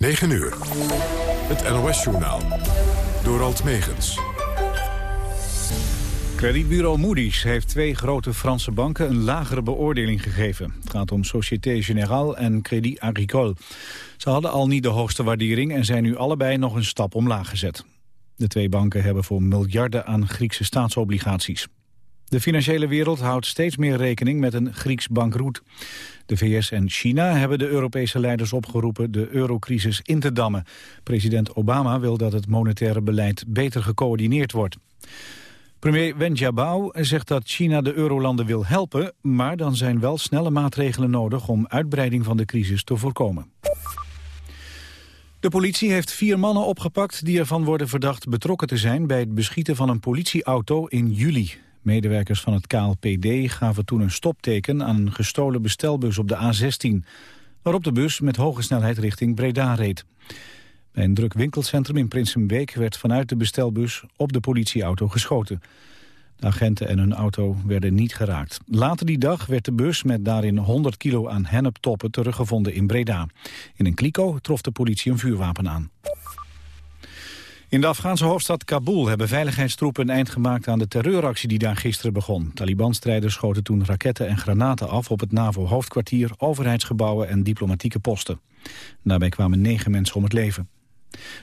9 uur. Het NOS-journaal. Door Alt Megens. Kredietbureau Moody's heeft twee grote Franse banken een lagere beoordeling gegeven. Het gaat om Société Générale en Crédit Agricole. Ze hadden al niet de hoogste waardering en zijn nu allebei nog een stap omlaag gezet. De twee banken hebben voor miljarden aan Griekse staatsobligaties. De financiële wereld houdt steeds meer rekening met een Grieks bankroet. De VS en China hebben de Europese leiders opgeroepen de eurocrisis in te dammen. President Obama wil dat het monetaire beleid beter gecoördineerd wordt. Premier Wen Jiabao zegt dat China de eurolanden wil helpen... maar dan zijn wel snelle maatregelen nodig om uitbreiding van de crisis te voorkomen. De politie heeft vier mannen opgepakt die ervan worden verdacht betrokken te zijn... bij het beschieten van een politieauto in juli. Medewerkers van het KLPD gaven toen een stopteken aan een gestolen bestelbus op de A16... waarop de bus met hoge snelheid richting Breda reed. Bij een druk winkelcentrum in Prinsenbeek werd vanuit de bestelbus op de politieauto geschoten. De agenten en hun auto werden niet geraakt. Later die dag werd de bus met daarin 100 kilo aan henneptoppen teruggevonden in Breda. In een kliko trof de politie een vuurwapen aan. In de Afghaanse hoofdstad Kabul hebben veiligheidstroepen een eind gemaakt aan de terreuractie die daar gisteren begon. Taliban-strijders schoten toen raketten en granaten af op het NAVO-hoofdkwartier, overheidsgebouwen en diplomatieke posten. Daarbij kwamen negen mensen om het leven.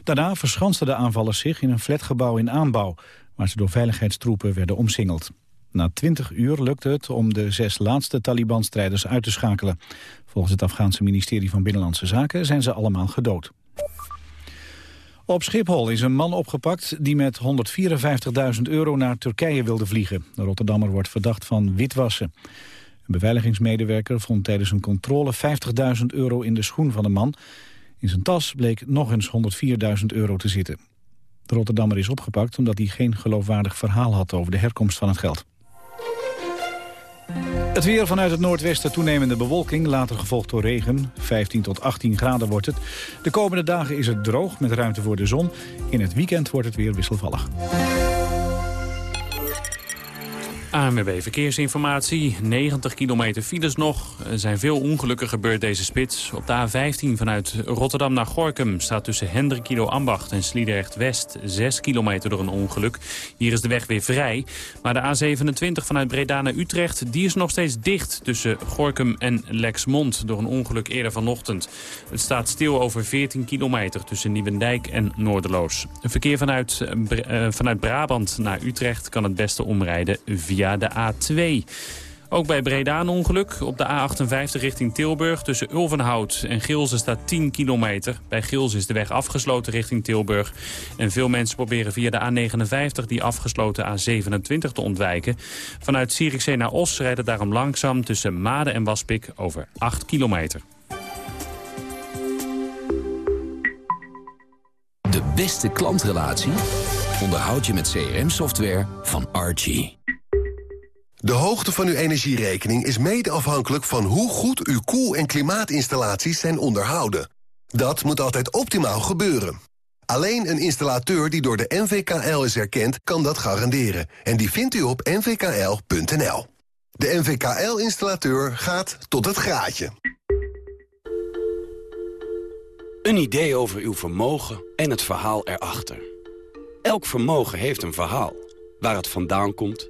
Daarna verschansten de aanvallers zich in een flatgebouw in aanbouw, waar ze door veiligheidstroepen werden omsingeld. Na twintig uur lukte het om de zes laatste Taliban-strijders uit te schakelen. Volgens het Afghaanse ministerie van Binnenlandse Zaken zijn ze allemaal gedood. Op Schiphol is een man opgepakt die met 154.000 euro naar Turkije wilde vliegen. De Rotterdammer wordt verdacht van witwassen. Een beveiligingsmedewerker vond tijdens een controle 50.000 euro in de schoen van de man. In zijn tas bleek nog eens 104.000 euro te zitten. De Rotterdammer is opgepakt omdat hij geen geloofwaardig verhaal had over de herkomst van het geld. Het weer vanuit het noordwesten toenemende bewolking, later gevolgd door regen. 15 tot 18 graden wordt het. De komende dagen is het droog met ruimte voor de zon. In het weekend wordt het weer wisselvallig. ANWB Verkeersinformatie. 90 kilometer files nog. Er zijn veel ongelukken gebeurd deze spits. Op de A15 vanuit Rotterdam naar Gorkum staat tussen Hendrikilo Ambacht en Sliedrecht West 6 kilometer door een ongeluk. Hier is de weg weer vrij. Maar de A27 vanuit Breda naar Utrecht die is nog steeds dicht tussen Gorkum en Lexmond door een ongeluk eerder vanochtend. Het staat stil over 14 kilometer tussen Nieuwendijk en Noorderloos. Verkeer vanuit, uh, vanuit Brabant naar Utrecht kan het beste omrijden via de A2. Ook bij Breda een ongeluk. Op de A58 richting Tilburg tussen Ulvenhout en Gilze staat 10 kilometer. Bij Gilze is de weg afgesloten richting Tilburg. En veel mensen proberen via de A59 die afgesloten A27 te ontwijken. Vanuit Zierikzee naar Os rijden daarom langzaam tussen Maden en Waspik over 8 kilometer. De beste klantrelatie onderhoud je met CRM-software van Archie. De hoogte van uw energierekening is mede afhankelijk van hoe goed uw koel- en klimaatinstallaties zijn onderhouden. Dat moet altijd optimaal gebeuren. Alleen een installateur die door de NVKL is erkend, kan dat garanderen. En die vindt u op nvkl.nl. De NVKL-installateur gaat tot het graadje. Een idee over uw vermogen en het verhaal erachter. Elk vermogen heeft een verhaal. Waar het vandaan komt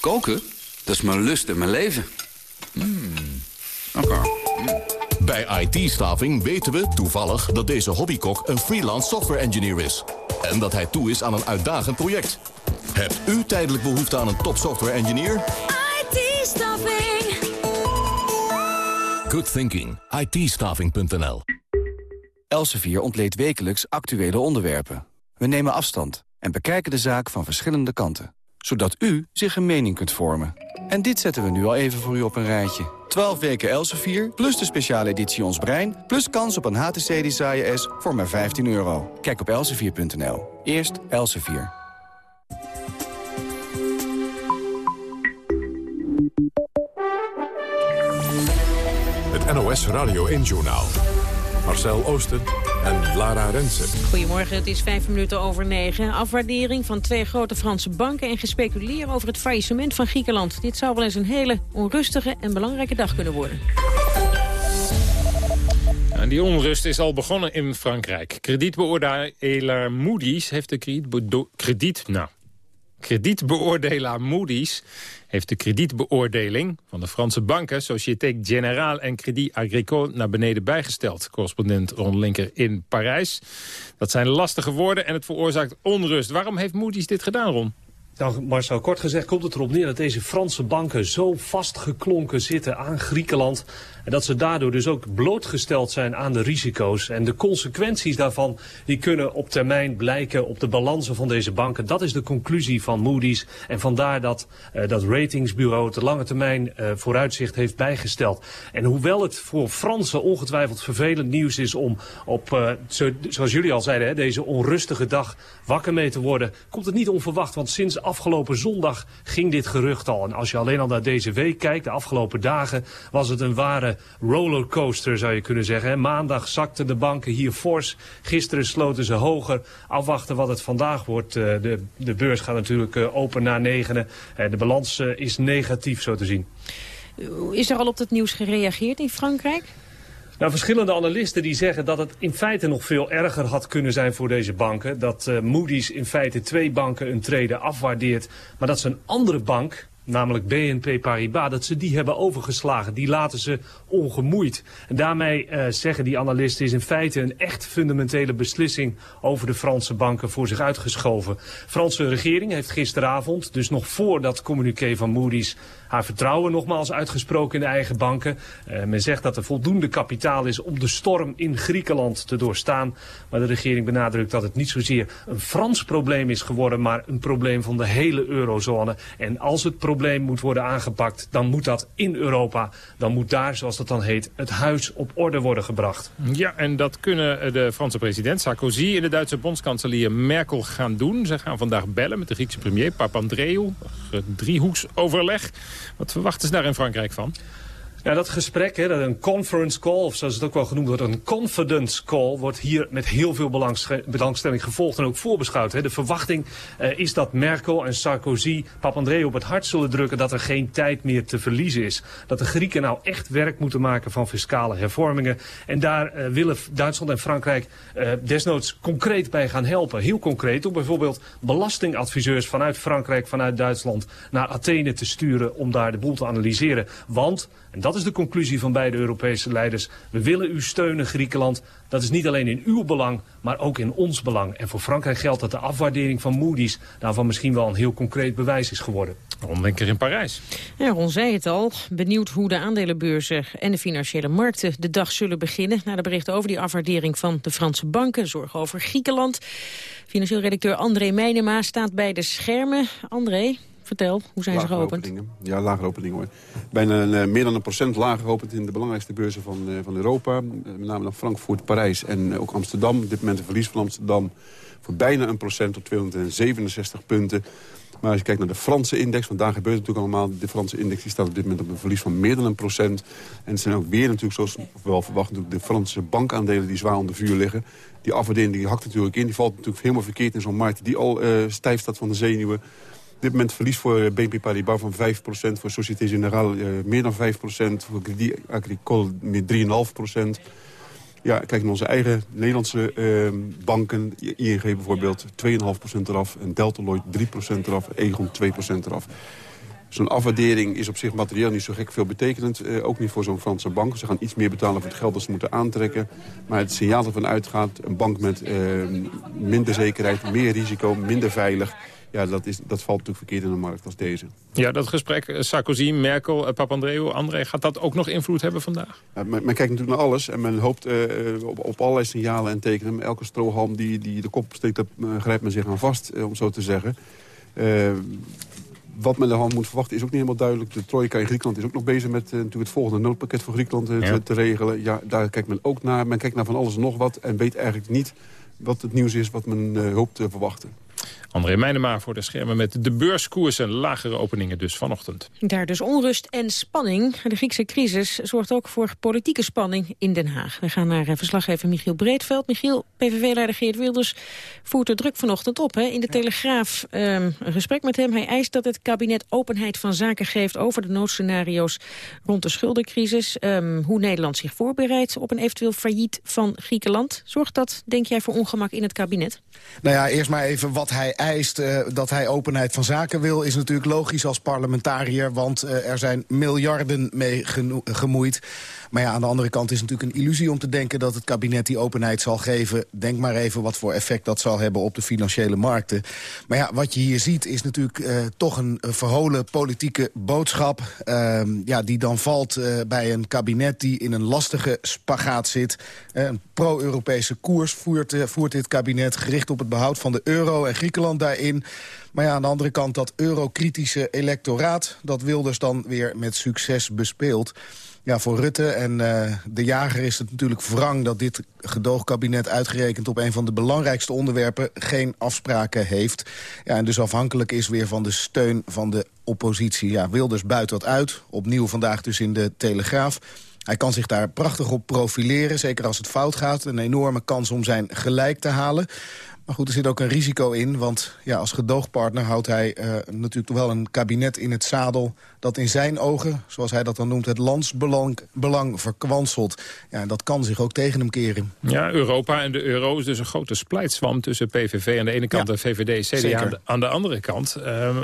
Koken? Dat is mijn lust en mijn leven. Mm. Oké. Bij IT-staving weten we toevallig dat deze hobbykok een freelance software engineer is. En dat hij toe is aan een uitdagend project. Hebt u tijdelijk behoefte aan een top software engineer? IT-staving. Good thinking. it Elsevier ontleed wekelijks actuele onderwerpen. We nemen afstand en bekijken de zaak van verschillende kanten. Zodat u zich een mening kunt vormen. En dit zetten we nu al even voor u op een rijtje. 12 weken Elsevier, plus de speciale editie Ons Brein... plus kans op een HTC Desire S voor maar 15 euro. Kijk op elsevier.nl. Eerst Elsevier. Het NOS Radio 1-journaal. Marcel Oosten en Lara Rensen. Goedemorgen, het is vijf minuten over negen. Afwaardering van twee grote Franse banken en gespeculeerd over het faillissement van Griekenland. Dit zou wel eens een hele onrustige en belangrijke dag kunnen worden. En die onrust is al begonnen in Frankrijk. Kredietbeoordelaar Moody's heeft de krediet... krediet nou, kredietbeoordelaar Moody's heeft de kredietbeoordeling van de Franse banken... Société Générale en Crédit Agricole naar beneden bijgesteld. Correspondent Ron Linker in Parijs. Dat zijn lastige woorden en het veroorzaakt onrust. Waarom heeft Moody's dit gedaan, Ron? Nou, Marcel, kort gezegd komt het erop neer dat deze Franse banken zo vastgeklonken zitten aan Griekenland. En dat ze daardoor dus ook blootgesteld zijn aan de risico's. En de consequenties daarvan die kunnen op termijn blijken op de balansen van deze banken. Dat is de conclusie van Moody's. En vandaar dat uh, dat ratingsbureau het lange termijn uh, vooruitzicht heeft bijgesteld. En hoewel het voor Fransen ongetwijfeld vervelend nieuws is om op, zo, zoals jullie al zeiden, hè, deze onrustige dag wakker mee te worden, komt het niet onverwacht. Want sinds afgelopen zondag ging dit gerucht al. En als je alleen al naar deze week kijkt, de afgelopen dagen, was het een ware rollercoaster zou je kunnen zeggen. Maandag zakten de banken hier fors. Gisteren sloten ze hoger. Afwachten wat het vandaag wordt. De, de beurs gaat natuurlijk open na negenen. De balans is negatief zo te zien. Is er al op het nieuws gereageerd in Frankrijk? Nou, verschillende analisten die zeggen dat het in feite nog veel erger had kunnen zijn voor deze banken. Dat uh, Moody's in feite twee banken een trede afwaardeert. Maar dat ze een andere bank, namelijk BNP Paribas, dat ze die hebben overgeslagen. Die laten ze ongemoeid. En daarmee uh, zeggen die analisten is in feite een echt fundamentele beslissing over de Franse banken voor zich uitgeschoven. Franse regering heeft gisteravond, dus nog voor dat communiqué van Moody's, haar vertrouwen nogmaals uitgesproken in de eigen banken. Uh, men zegt dat er voldoende kapitaal is om de storm in Griekenland te doorstaan. Maar de regering benadrukt dat het niet zozeer een Frans probleem is geworden, maar een probleem van de hele eurozone. En als het probleem moet worden aangepakt, dan moet dat in Europa. Dan moet daar, zoals dat dan heet, het huis op orde worden gebracht. Ja, en dat kunnen de Franse president Sarkozy en de Duitse bondskanselier Merkel gaan doen. Ze gaan vandaag bellen met de Griekse premier Papandreou. Driehoeksoverleg. Wat verwachten ze daar in Frankrijk van? Ja, dat gesprek, hè, dat een conference call, of zoals het ook wel genoemd wordt, een confidence call, wordt hier met heel veel belangstelling gevolgd en ook voorbeschouwd. Hè. De verwachting uh, is dat Merkel en Sarkozy Papandreou op het hart zullen drukken dat er geen tijd meer te verliezen is. Dat de Grieken nou echt werk moeten maken van fiscale hervormingen. En daar uh, willen Duitsland en Frankrijk uh, desnoods concreet bij gaan helpen. Heel concreet, om bijvoorbeeld belastingadviseurs vanuit Frankrijk, vanuit Duitsland, naar Athene te sturen om daar de boel te analyseren. Want, en dat is de conclusie van beide Europese leiders. We willen u steunen, Griekenland. Dat is niet alleen in uw belang, maar ook in ons belang. En voor Frankrijk geldt dat de afwaardering van Moody's... daarvan misschien wel een heel concreet bewijs is geworden. Ron Linker in Parijs. Ja, Ron zei het al. Benieuwd hoe de aandelenbeurzen en de financiële markten de dag zullen beginnen... na de berichten over die afwaardering van de Franse banken. Zorgen over Griekenland. Financieel redacteur André Meijnema staat bij de schermen. André, Vertel, hoe zijn ze geopend? Openingen. Ja, lager openingen hoor. Bijna een, uh, meer dan een procent lager geopend in de belangrijkste beurzen van, uh, van Europa. Uh, met name dan Frankfurt, Parijs en ook Amsterdam. Op dit moment een verlies van Amsterdam voor bijna een procent op 267 punten. Maar als je kijkt naar de Franse index, want daar gebeurt het natuurlijk allemaal. De Franse index die staat op dit moment op een verlies van meer dan een procent. En het zijn ook weer natuurlijk, zoals wel verwacht, de Franse bankaandelen die zwaar onder vuur liggen. Die afwaardering die hakt natuurlijk in. Die valt natuurlijk helemaal verkeerd in zo'n markt die al stijf staat van de zenuwen. Op dit moment verlies voor BNP Paribas van 5%, voor Société Générale uh, meer dan 5%, voor Crédit Agricole meer 3,5%. Ja, kijk naar onze eigen Nederlandse uh, banken, ING bijvoorbeeld, 2,5% eraf. En Delta Lloyd 3% eraf, Egon 2% eraf. Zo'n afwaardering is op zich materieel niet zo gek veel betekenend. Uh, ook niet voor zo'n Franse bank. Ze gaan iets meer betalen voor het geld dat ze moeten aantrekken. Maar het signaal ervan uitgaat, een bank met uh, minder zekerheid, meer risico, minder veilig ja, dat, is, dat valt natuurlijk verkeerd in een markt als deze. Ja, dat gesprek Sarkozy, Merkel, Papandreou, André... gaat dat ook nog invloed hebben vandaag? Ja, men, men, kijkt natuurlijk naar alles en men hoopt uh, op, op allerlei signalen en tekenen. Elke strohalm die, die de kop steekt, daar uh, grijpt men zich aan vast, uh, om zo te zeggen. Uh, wat men ervan moet verwachten is ook niet helemaal duidelijk. De trojka in Griekenland is ook nog bezig met uh, natuurlijk het volgende noodpakket voor Griekenland te, te, regelen. Ja, daar kijkt men ook naar. Men kijkt naar van alles en nog wat en weet eigenlijk niet wat het nieuws is wat men hoopt te verwachten. André Meijnema voor de schermen met de beurskoersen. Lagere openingen dus vanochtend. Daar dus onrust en spanning. De Griekse crisis zorgt ook voor politieke spanning in Den Haag. We gaan naar eh, verslaggever Michiel Breedveld. Michiel, PVV-leider Geert Wilders voert er druk vanochtend op. Hè? In de Telegraaf um, een gesprek met hem. Hij eist dat het kabinet openheid van zaken geeft... over de noodscenario's rond de schuldencrisis. Um, hoe Nederland zich voorbereidt op een eventueel failliet van Griekenland. Zorgt dat, denk jij, voor ongemak in het kabinet? Nou ja, eerst maar even wat hij eist. Uh, dat hij openheid van zaken wil, is natuurlijk logisch als parlementariër. Want uh, er zijn miljarden mee gemoeid. Maar ja, aan de andere kant is het natuurlijk een illusie om te denken... dat het kabinet die openheid zal geven. Denk maar even wat voor effect dat zal hebben op de financiële markten. Maar ja, wat je hier ziet is natuurlijk uh, toch een verholen politieke boodschap... Uh, ja, die dan valt uh, bij een kabinet die in een lastige spagaat zit. een pro-Europese koers voert, voert dit kabinet... gericht op het behoud van de euro en Griekenland daarin... Maar ja, aan de andere kant dat eurokritische electoraat... dat Wilders dan weer met succes bespeelt. Ja, voor Rutte en uh, de jager is het natuurlijk wrang... dat dit gedoogkabinet uitgerekend op een van de belangrijkste onderwerpen... geen afspraken heeft. Ja, en dus afhankelijk is weer van de steun van de oppositie. Ja, Wilders buit dat uit. Opnieuw vandaag dus in de Telegraaf. Hij kan zich daar prachtig op profileren, zeker als het fout gaat. Een enorme kans om zijn gelijk te halen. Maar goed, er zit ook een risico in, want ja, als gedoogpartner houdt hij uh, natuurlijk wel een kabinet in het zadel dat in zijn ogen, zoals hij dat dan noemt, het landsbelang belang verkwanselt. Ja, en dat kan zich ook tegen hem keren. Ja, Europa en de euro is dus een grote splijtswam tussen PVV aan de ene kant en VVD, CDA aan de, aan de, andere kant. Uh,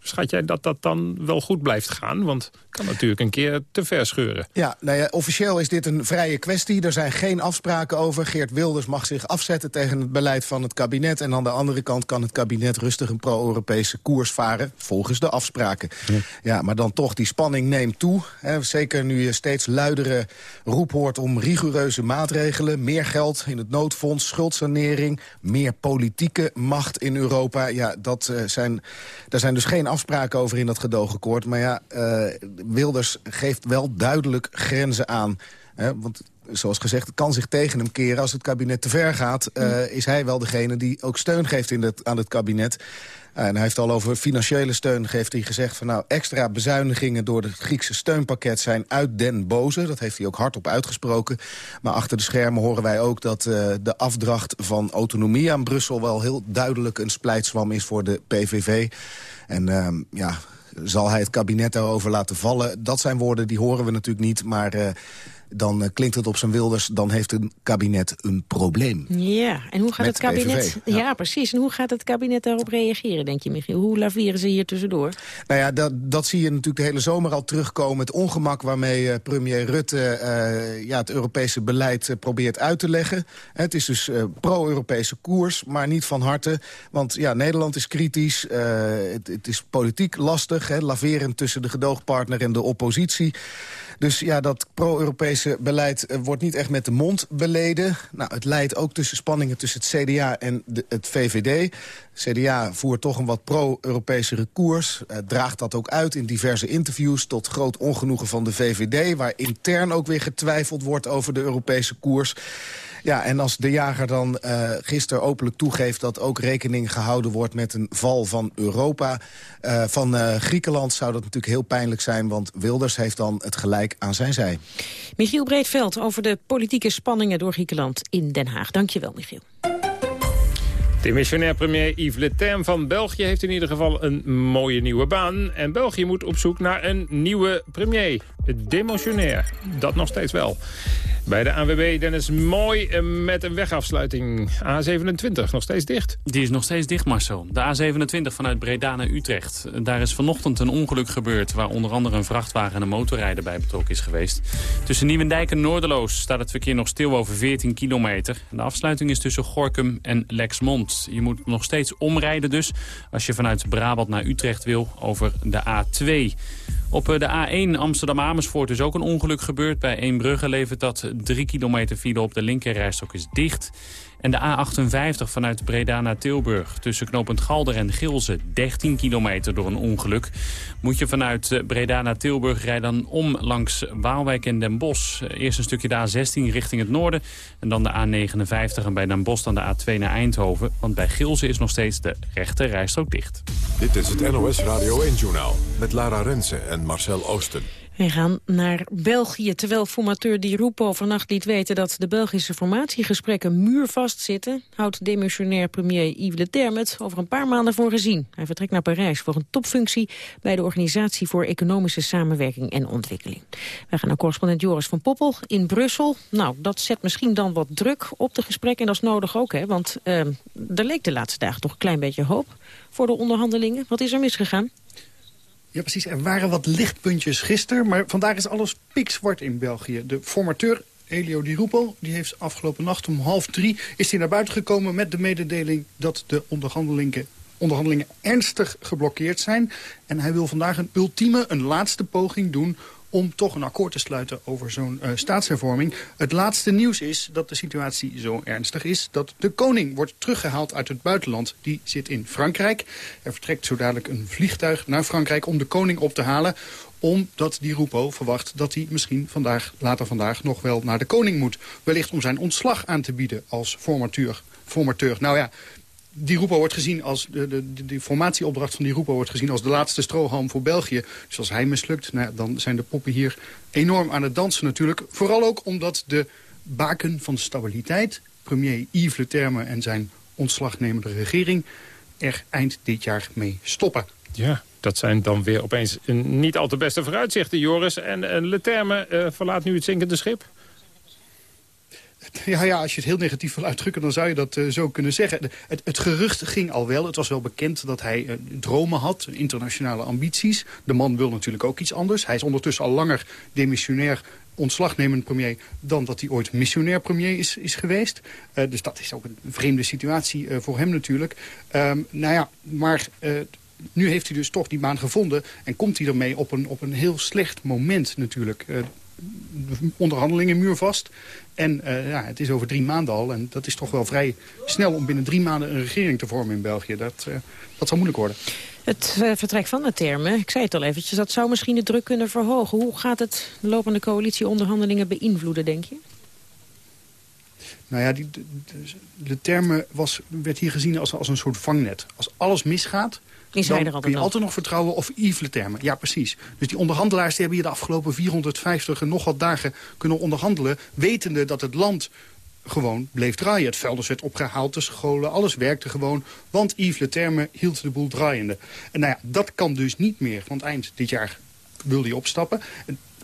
schat jij dat dat dan wel goed blijft gaan? Want het kan natuurlijk een keer te ver scheuren. Ja, nou ja, officieel is dit een vrije kwestie. Er zijn geen afspraken over. Geert Wilders mag zich afzetten tegen het beleid van het kabinet. En aan de andere kant kan het kabinet rustig een pro-Europese koers varen... volgens de afspraken. Ja. Maar dan toch, die spanning neemt toe. Hè, zeker nu je steeds luidere roep hoort om rigoureuze maatregelen... meer geld in het noodfonds, schuldsanering... meer politieke macht in Europa. Ja, dat, uh, zijn, daar zijn dus geen afspraken over in dat gedoogakkoord. Maar ja, uh, Wilders geeft wel duidelijk grenzen aan... Hè, want zoals gezegd, het kan zich tegen hem keren. Als het kabinet te ver gaat, uh, is hij wel degene die ook steun geeft in aan het kabinet. En hij heeft al over financiële steun heeft hij gezegd... van nou, extra bezuinigingen door het Griekse steunpakket zijn uit den boze. Dat heeft hij ook hardop uitgesproken. Maar achter de schermen horen wij ook dat uh, de afdracht van autonomie aan Brussel... wel heel duidelijk een splijtswam is voor de PVV. En uh, ja, zal hij het kabinet daarover laten vallen? Dat zijn woorden, die horen we natuurlijk niet, maar... Uh, dan uh, klinkt het op zijn Wilders, dan heeft een kabinet een probleem. Ja, en hoe gaat het kabinet... Ja. precies. En hoe gaat het kabinet daarop reageren, denk je, Michiel? Hoe laveren ze hier tussendoor? Nou ja, dat, dat zie je natuurlijk de hele zomer al terugkomen. Het ongemak waarmee uh, premier Rutte uh, ja, het Europese beleid probeert uit te leggen. Het is dus pro-Europese koers, maar niet van harte. Want ja, Nederland is kritisch. Het, het, is politiek lastig, hè, laverend tussen de gedoogpartner en de oppositie. Dus ja, dat pro-Europese beleid uh, wordt niet echt met de mond beleden. Nou, het leidt ook tussen spanningen tussen het CDA en de, het VVD. CDA voert toch een wat pro-Europese koers. Uh, draagt dat ook uit in diverse interviews tot groot ongenoegen van de VVD... waar intern ook weer getwijfeld wordt over de Europese koers. Ja, en als de jager dan uh, gisteren openlijk toegeeft... dat ook rekening gehouden wordt met een val van Europa... Uh, van uh, Griekenland zou dat natuurlijk heel pijnlijk zijn... want Wilders heeft dan het gelijk aan zijn zij. Michiel Breedveld over de politieke spanningen door Griekenland in Den Haag. Dank je wel, Michiel. Demissionair premier Yves Le Terme van België heeft in ieder geval een mooie nieuwe baan. En België moet op zoek naar een nieuwe premier. Demotionair, dat nog steeds wel. Bij de ANWB Dennis Mooi eh, met een wegafsluiting. A27 nog steeds dicht. Die is nog steeds dicht, Marcel. De A27 vanuit Breda naar Utrecht. Daar is vanochtend een ongeluk gebeurd... waar onder andere een vrachtwagen en een motorrijder bij betrokken is geweest. Tussen Nieuwendijk en Noorderloos staat het verkeer nog stil over 14 kilometer. De afsluiting is tussen Gorkum en Lexmond. Je moet nog steeds omrijden dus... als je vanuit Brabant naar Utrecht wil over de A2. Op eh, de A1 Amsterdam-Amersfoort is ook een ongeluk gebeurd. Bij Eembrugge levert dat 3 kilometer file op de linkerrijstok is dicht. En de A58 vanuit Breda naar Tilburg. Tussen knooppunt Galder en Gilze. 13 kilometer door een ongeluk. Moet je vanuit eh, Breda naar Tilburg rijden om langs Waalwijk en Den Bosch. Eerst een stukje de A16 richting het noorden. En dan de A59 en bij Den Bosch dan de A2 naar Eindhoven. Want bij Gilze is nog steeds de rechte rijstrook dicht. Dit is het NOS Radio 1-journaal met Lara Rensen en Marcel Oosten. We gaan naar België, terwijl formateur Di Rupo vannacht liet weten dat de Belgische formatiegesprekken muurvast zitten, houdt demissionair premier Yves Le Terme het over een paar maanden voor gezien. Hij vertrekt naar Parijs voor een topfunctie bij de Organisatie voor Economische Samenwerking en Ontwikkeling. Wij gaan naar correspondent Joris van Poppel in Brussel. Nou, dat zet misschien dan wat druk op de gesprekken en dat is nodig ook, hè, want uh, er leek de laatste dagen toch een klein beetje hoop voor de onderhandelingen. Wat is er misgegaan? Ja, precies. Er waren wat lichtpuntjes gisteren, maar vandaag is alles pikzwart in België. De formateur Elio Di Rupo, die heeft afgelopen nacht om half drie... is hij naar buiten gekomen met de mededeling dat de onderhandelingen onderhandelingen ernstig geblokkeerd zijn. En hij wil vandaag een ultieme, een laatste poging doen om toch een akkoord te sluiten over zo'n uh, staatshervorming. Het laatste nieuws is dat de situatie zo ernstig is... dat de koning wordt teruggehaald uit het buitenland. Die zit in Frankrijk. Er vertrekt zo dadelijk een vliegtuig naar Frankrijk om de koning op te halen omdat die Rupo verwacht dat hij misschien vandaag, later vandaag nog wel naar de koning moet. Wellicht om zijn ontslag aan te bieden als formateur. formateur. Nou ja, die wordt gezien als de, de, de, formatieopdracht van die Rupo wordt gezien als de laatste strohalm voor België. Dus als hij mislukt, nou, dan zijn de poppen hier enorm aan het dansen natuurlijk. Vooral ook omdat de baken van stabiliteit, premier Yves Le Terme en zijn ontslagnemende regering, er eind dit jaar mee stoppen. Ja, dat zijn dan weer opeens niet al te beste vooruitzichten, Joris. En, en Le Terme uh, verlaat nu het zinkende schip. Ja, ja, als je het heel negatief wil uitdrukken, dan zou je dat uh, zo kunnen zeggen. Het, het, gerucht ging al wel. Het was wel bekend dat hij uh, dromen had, internationale ambities. De man wil natuurlijk ook iets anders. Hij is ondertussen al langer demissionair ontslagnemend premier... dan dat hij ooit missionair premier is, is geweest. Uh, dus dat is ook een vreemde situatie voor hem natuurlijk. Um, nou ja, maar nu heeft hij dus toch die baan gevonden... en komt hij ermee op een, op een heel slecht moment natuurlijk onderhandelingen muurvast. En uh, ja, het is over drie maanden al. En dat is toch wel vrij snel om binnen drie maanden een regering te vormen in België. Dat, uh, dat zal moeilijk worden. Het uh, vertrek van de termen, ik zei het al eventjes, dat zou misschien de druk kunnen verhogen. Hoe gaat het de lopende coalitieonderhandelingen beïnvloeden, denk je? Nou ja, die, de, de termen was, werd hier gezien als, als een soort vangnet. Als alles misgaat, is dan er altijd kun je nog? altijd nog vertrouwen of Yves termen. Ja, precies. Dus die onderhandelaars die hebben hier de afgelopen 450 en nog wat dagen kunnen onderhandelen... wetende dat het land gewoon bleef draaien. Het vuilnis werd opgehaald, de scholen, alles werkte gewoon. Want Yves Le Terme hield de boel draaiende. En nou ja, dat kan dus niet meer. Want eind dit jaar wil hij opstappen.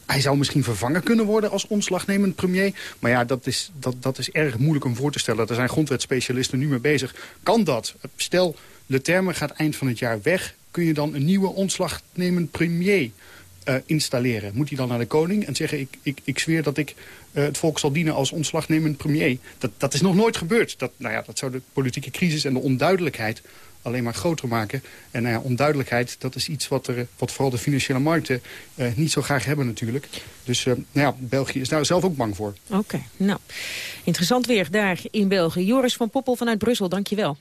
Hij zou misschien vervangen kunnen worden als omslagnemend premier. Maar ja, dat is, dat, dat is erg moeilijk om voor te stellen. Er zijn grondwetspecialisten nu mee bezig. Kan dat? Stel, Le Terme gaat eind van het jaar weg. Kun je dan een nieuwe ontslagnemend premier uh, installeren? Moet hij dan naar de koning en zeggen... ik, ik, ik zweer dat ik uh, het volk zal dienen als ontslagnemend premier? Dat, dat is nog nooit gebeurd. Dat, nou ja, dat zou de politieke crisis en de onduidelijkheid alleen maar groter maken. En nou ja, onduidelijkheid, dat is iets wat, er, wat vooral de financiële markten uh, niet zo graag hebben natuurlijk. Dus nou ja, België is daar zelf ook bang voor. Oké, nou, interessant weer daar in België. Joris van Poppel vanuit Brussel, dankjewel.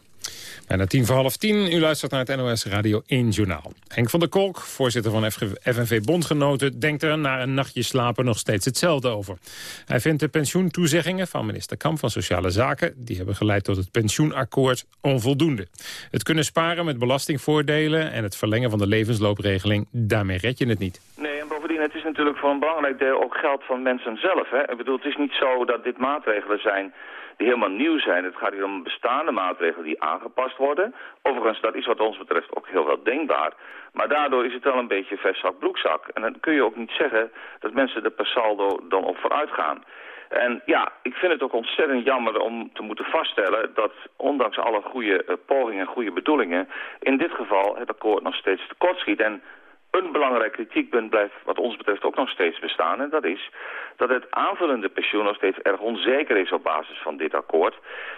Bijna tien voor half tien. U luistert naar het NOS Radio 1 Journaal. Henk van der Kolk, voorzitter van FNV Bondgenoten... denkt er na een nachtje slapen nog steeds hetzelfde over. Hij vindt de pensioentoezeggingen van minister Kamp van Sociale Zaken... die hebben geleid tot het pensioenakkoord onvoldoende. Het kunnen sparen met belastingvoordelen... en het verlengen van de levensloopregeling, daarmee red je het niet. Nee, en bovendien, het is natuurlijk voor een belangrijk deel ook geld van mensen zelf. Hè? Ik bedoel, het is niet zo dat dit maatregelen zijn die helemaal nieuw zijn. Het gaat hier om bestaande maatregelen die aangepast worden. Overigens, dat is wat ons betreft ook heel wel denkbaar. Maar daardoor is het wel een beetje vestzak broekzak. En dan kun je ook niet zeggen dat mensen er per saldo dan op vooruit gaan. En ja, ik vind het ook ontzettend jammer om te moeten vaststellen dat ondanks alle goede uh, pogingen en goede bedoelingen, in dit geval het akkoord nog steeds tekortschiet. En een belangrijk kritiekpunt blijft wat ons betreft ook nog steeds bestaan. En dat is dat het aanvullende pensioen nog steeds erg onzeker is op basis van dit akkoord.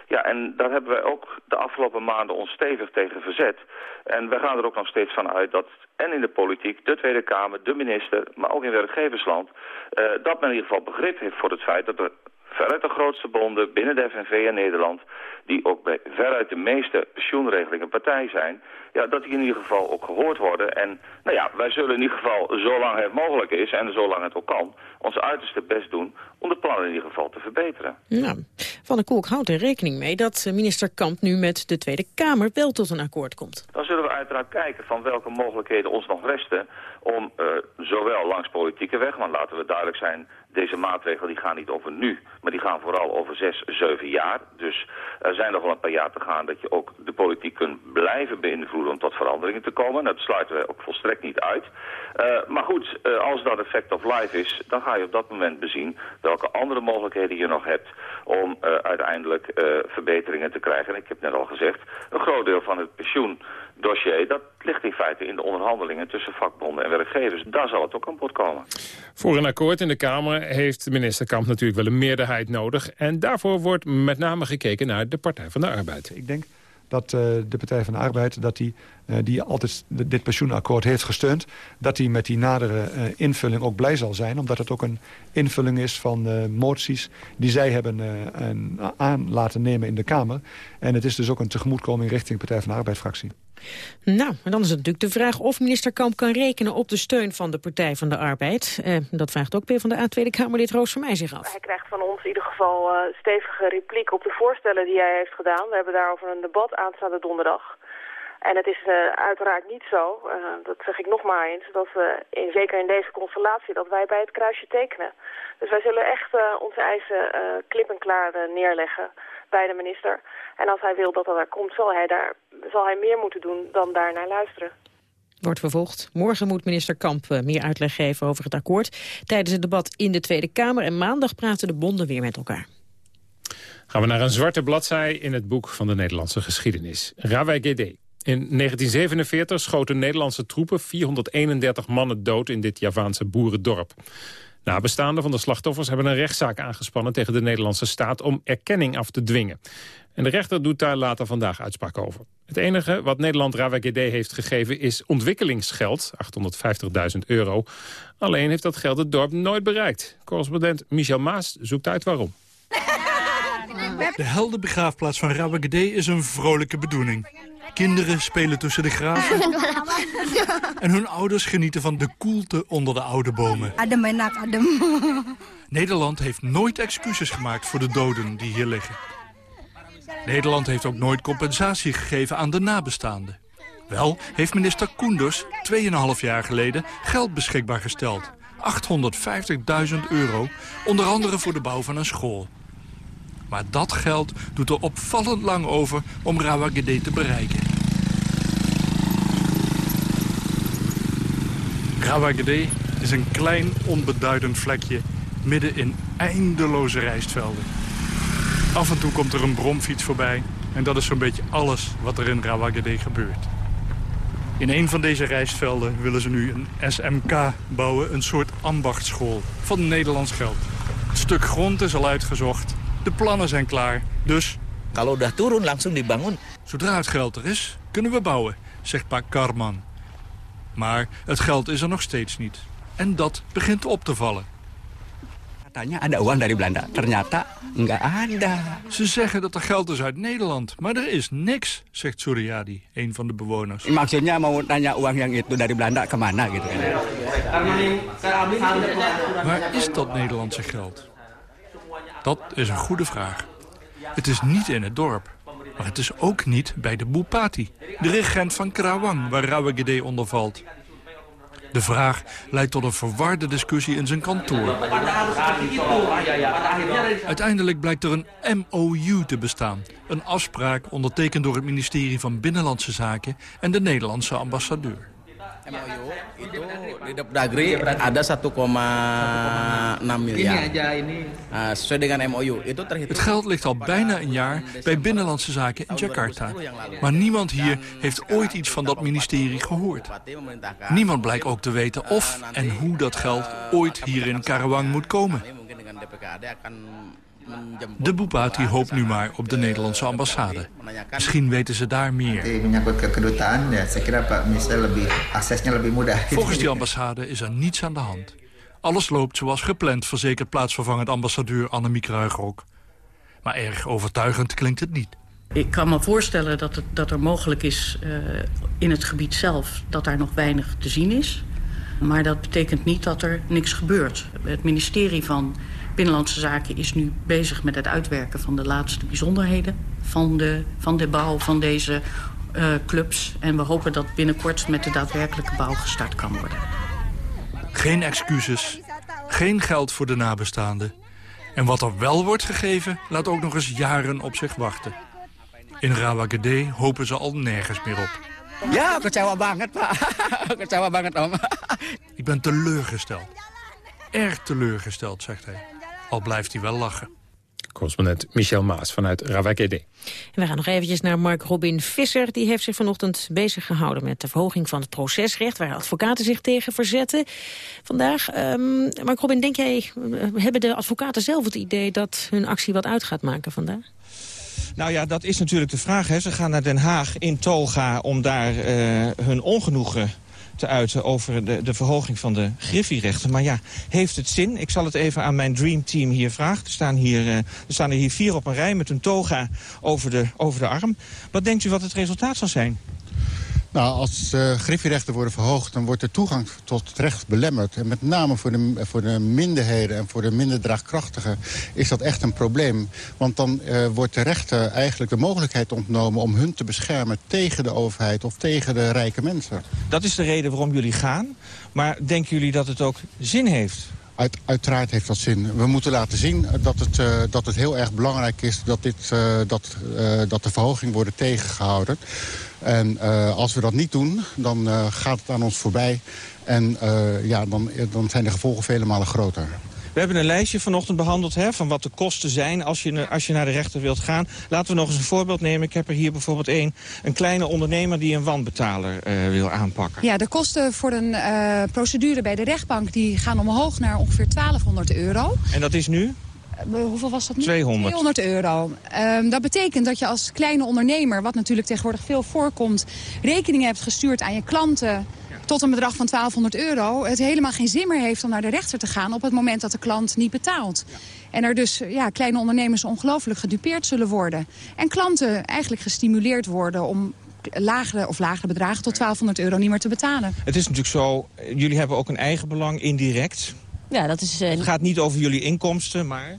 Ja, en daar hebben wij ook de afgelopen maanden ons stevig tegen verzet. En wij gaan er ook nog steeds van uit dat en in de politiek, de Tweede Kamer, de minister, maar ook in werkgeversland, uh, dat men in ieder geval begrip heeft voor het feit dat er veruit de grootste bonden binnen de FNV in Nederland... die ook bij veruit de meeste pensioenregelingen partij zijn... Ja, dat die in ieder geval ook gehoord worden. En nou ja, wij zullen in ieder geval, zolang het mogelijk is en zolang het ook kan... ons uiterste best doen om de plannen in ieder geval te verbeteren. Nou, Van der Kolk houdt er rekening mee dat minister Kamp nu met de Tweede Kamer wel tot een akkoord komt. Dan zullen we uiteraard kijken van welke mogelijkheden ons nog resten om uh, zowel langs politieke weg, want laten we duidelijk zijn, deze maatregelen die gaan niet over nu, maar die gaan vooral over zes, zeven jaar. Dus er zijn nog wel een paar jaar te gaan dat je ook de politiek kunt blijven beïnvloeden om tot veranderingen te komen. Dat sluiten we ook volstrekt niet uit. Uh, maar goed, uh, als dat effect of life is, dan ga je op dat moment bezien welke andere mogelijkheden je nog hebt om uiteindelijk verbeteringen te krijgen. En ik heb net al gezegd, een groot deel van het pensioendossier, dat ligt in feite in de onderhandelingen tussen vakbonden en werkgevers. Daar zal het ook aan bod komen. Voor een akkoord in de Kamer heeft minister Kamp natuurlijk wel een meerderheid nodig. En daarvoor wordt met name gekeken naar de Partij van de Arbeid. Ik denk dat uh, de Partij van de Arbeid, dat die, uh, die altijd dit pensioenakkoord heeft gesteund... dat die met die nadere uh, invulling ook blij zal zijn. Omdat het ook een invulling is van moties die zij hebben aan laten nemen in de Kamer. En het is dus ook een tegemoetkoming richting de Partij van de Arbeid-fractie. Nou, dan is het natuurlijk de vraag of minister Kamp kan rekenen op de steun van de Partij van de Arbeid. Eh, dat vraagt ook weer van de Tweede Kamerlid Roos van mij zich af. Hij krijgt van ons in ieder geval uh, stevige repliek op de voorstellen die hij heeft gedaan. We hebben daarover een debat aanstaande donderdag. En het is uh, uiteraard niet zo, uh, dat zeg ik nog maar eens, dat we, in, zeker in deze constellatie, dat wij bij het kruisje tekenen. Dus wij zullen echt onze eisen klip en klaar neerleggen bij de minister. En als hij wil dat dat er komt, zal hij, daar, zal hij meer moeten doen dan daar naar luisteren. Wordt vervolgd. Morgen moet minister Kamp meer uitleg geven over het akkoord... tijdens het debat in de Tweede Kamer. En maandag praten de bonden weer met elkaar. Gaan we naar een zwarte bladzij in het boek van de Nederlandse geschiedenis. Rawai GD. In 1947 schoten Nederlandse troepen 431 mannen dood in dit Javaanse boerendorp. Nabestaanden van de slachtoffers hebben een rechtszaak aangespannen tegen de Nederlandse staat om erkenning af te dwingen. En de rechter doet daar later vandaag uitspraak over. Het enige wat Nederland RAWGD heeft gegeven is ontwikkelingsgeld, 850.000 euro. Alleen heeft dat geld het dorp nooit bereikt. Correspondent Michel Maas zoekt uit waarom. De heldenbegraafplaats van Rawagede is een vrolijke bedoeling. Kinderen spelen tussen de graven. en hun ouders genieten van de koelte onder de oude bomen. Nederland heeft nooit excuses gemaakt voor de doden die hier liggen. Nederland heeft ook nooit compensatie gegeven aan de nabestaanden. Wel heeft minister Koenders 2,5 jaar geleden geld beschikbaar gesteld. 850.000 euro, onder andere voor de bouw van een school. Maar dat geld doet er opvallend lang over om Rawagede te bereiken. Rawagede is een klein onbeduidend vlekje midden in eindeloze rijstvelden. Af en toe komt er een bromfiets voorbij en dat is zo'n beetje alles wat er in Rawagede gebeurt. In een van deze rijstvelden willen ze nu een SMK bouwen, een soort ambachtschool van Nederlands geld. Het stuk grond is al uitgezocht, de plannen zijn klaar, dus... Kalau udah turun langsung dibangun. Zodra het geld er is, kunnen we bouwen, zegt Pa Karman. Maar het geld is er nog steeds niet. En dat begint op te vallen. Katanya ada uang dari Belanda. Ternyata nggak ada. Ze zeggen dat er geld is uit Nederland, maar er is niks, zegt Suryadi, een van de bewoners. Maksudnya mau tanya uang yang itu dari Belanda kemana gitu Waar is dat Nederlandse geld? Dat is een goede vraag. Het is niet in het dorp. Maar het is ook niet bij de Bupati, de regent van Krawang, waar Rawagede onder valt. De vraag leidt tot een verwarde discussie in zijn kantoor. Uiteindelijk blijkt er een MOU te bestaan. Een afspraak ondertekend door het ministerie van Binnenlandse Zaken en de Nederlandse ambassadeur. MOU itu di Depdagri ada 1,6 miljard. Uh, sesuai dengan MOU. Itu terhitung... Het geld ligt al bijna een jaar bij Binnenlandse Zaken in Jakarta. Maar niemand hier heeft ooit iets van dat ministerie gehoord. Niemand blijkt ook te weten of en hoe dat geld ooit hier in Karawang moet komen. De Bupati hoopt nu maar op de Nederlandse ambassade. Misschien weten ze daar meer. Volgens die ambassade is er niets aan de hand. Alles loopt zoals gepland, verzekert plaatsvervangend ambassadeur Annemiek Ruigrok. Maar erg overtuigend klinkt het niet. Ik kan me voorstellen dat, het, dat er mogelijk is uh, in het gebied zelf... dat daar nog weinig te zien is. Maar dat betekent niet dat er niks gebeurt. Het ministerie van Binnenlandse Zaken is nu bezig met het uitwerken... van de laatste bijzonderheden van de, van de bouw van deze uh, clubs. En we hopen dat binnenkort met de daadwerkelijke bouw gestart kan worden. Geen excuses, geen geld voor de nabestaanden. En wat er wel wordt gegeven, laat ook nog eens jaren op zich wachten. In Rawagede hopen ze al nergens meer op. Ja, kecewa banget, Pak. kecewa banget, Om. Ik ben teleurgesteld. Erg teleurgesteld, zegt hij. Al blijft hij wel lachen. Correspondent Michel Maas vanuit Rawagede. We gaan nog eventjes naar Mark Robin Visser. Die heeft zich vanochtend bezig gehouden met de verhoging van het procesrecht... waar advocaten zich tegen verzetten. Vandaag, um, Mark Robin, denk jij... hebben de advocaten zelf het idee dat hun actie wat uit gaat maken vandaag? Nou ja, dat is natuurlijk de vraag. Hè. Ze gaan naar Den Haag in toga om daar uh, hun ongenoegen te uiten over de, de verhoging van de griffierechten. Maar ja, heeft het zin? Ik zal het even aan mijn dreamteam hier vragen. Er staan, hier, uh, er staan er hier vier op een rij met een toga over de, over de arm. Wat denkt u wat het resultaat zal zijn? Nou, als uh, griffierechten worden verhoogd, dan wordt de toegang tot het recht belemmerd. En met name voor de, voor de minderheden en voor de minder draagkrachtigen is dat echt een probleem. Want dan uh, wordt de rechter eigenlijk de mogelijkheid ontnomen om hun te beschermen tegen de overheid of tegen de rijke mensen. Dat is de reden waarom jullie gaan. Maar denken jullie dat het ook zin heeft? Uit, uiteraard heeft dat zin. We moeten laten zien dat het, uh, dat het heel erg belangrijk is dat, dit, dat, dat de verhoging wordt tegengehouden. En uh, als we dat niet doen, dan uh, gaat het aan ons voorbij. En uh, ja, dan, dan zijn de gevolgen vele malen groter. We hebben een lijstje vanochtend behandeld hè, van wat de kosten zijn als je, als je naar de rechter wilt gaan. Laten we nog eens een voorbeeld nemen. Ik heb er hier bijvoorbeeld een, een kleine ondernemer die een wanbetaler uh, wil aanpakken. Ja, de kosten voor een uh, procedure bij de rechtbank die gaan omhoog naar ongeveer 1200 euro. En dat is nu? Hoeveel was dat nu? 200. 200 euro. Um, dat betekent dat je als kleine ondernemer, wat natuurlijk tegenwoordig veel voorkomt... rekeningen hebt gestuurd aan je klanten tot een bedrag van 1200 euro... het helemaal geen zin meer heeft om naar de rechter te gaan... op het moment dat de klant niet betaalt. En er dus ja, kleine ondernemers ongelooflijk gedupeerd zullen worden. En klanten eigenlijk gestimuleerd worden om lagere of lagere bedragen tot 1200 euro niet meer te betalen. Het is natuurlijk zo, jullie hebben ook een eigen belang indirect... Ja, dat is... Uh, het gaat niet over jullie inkomsten, maar...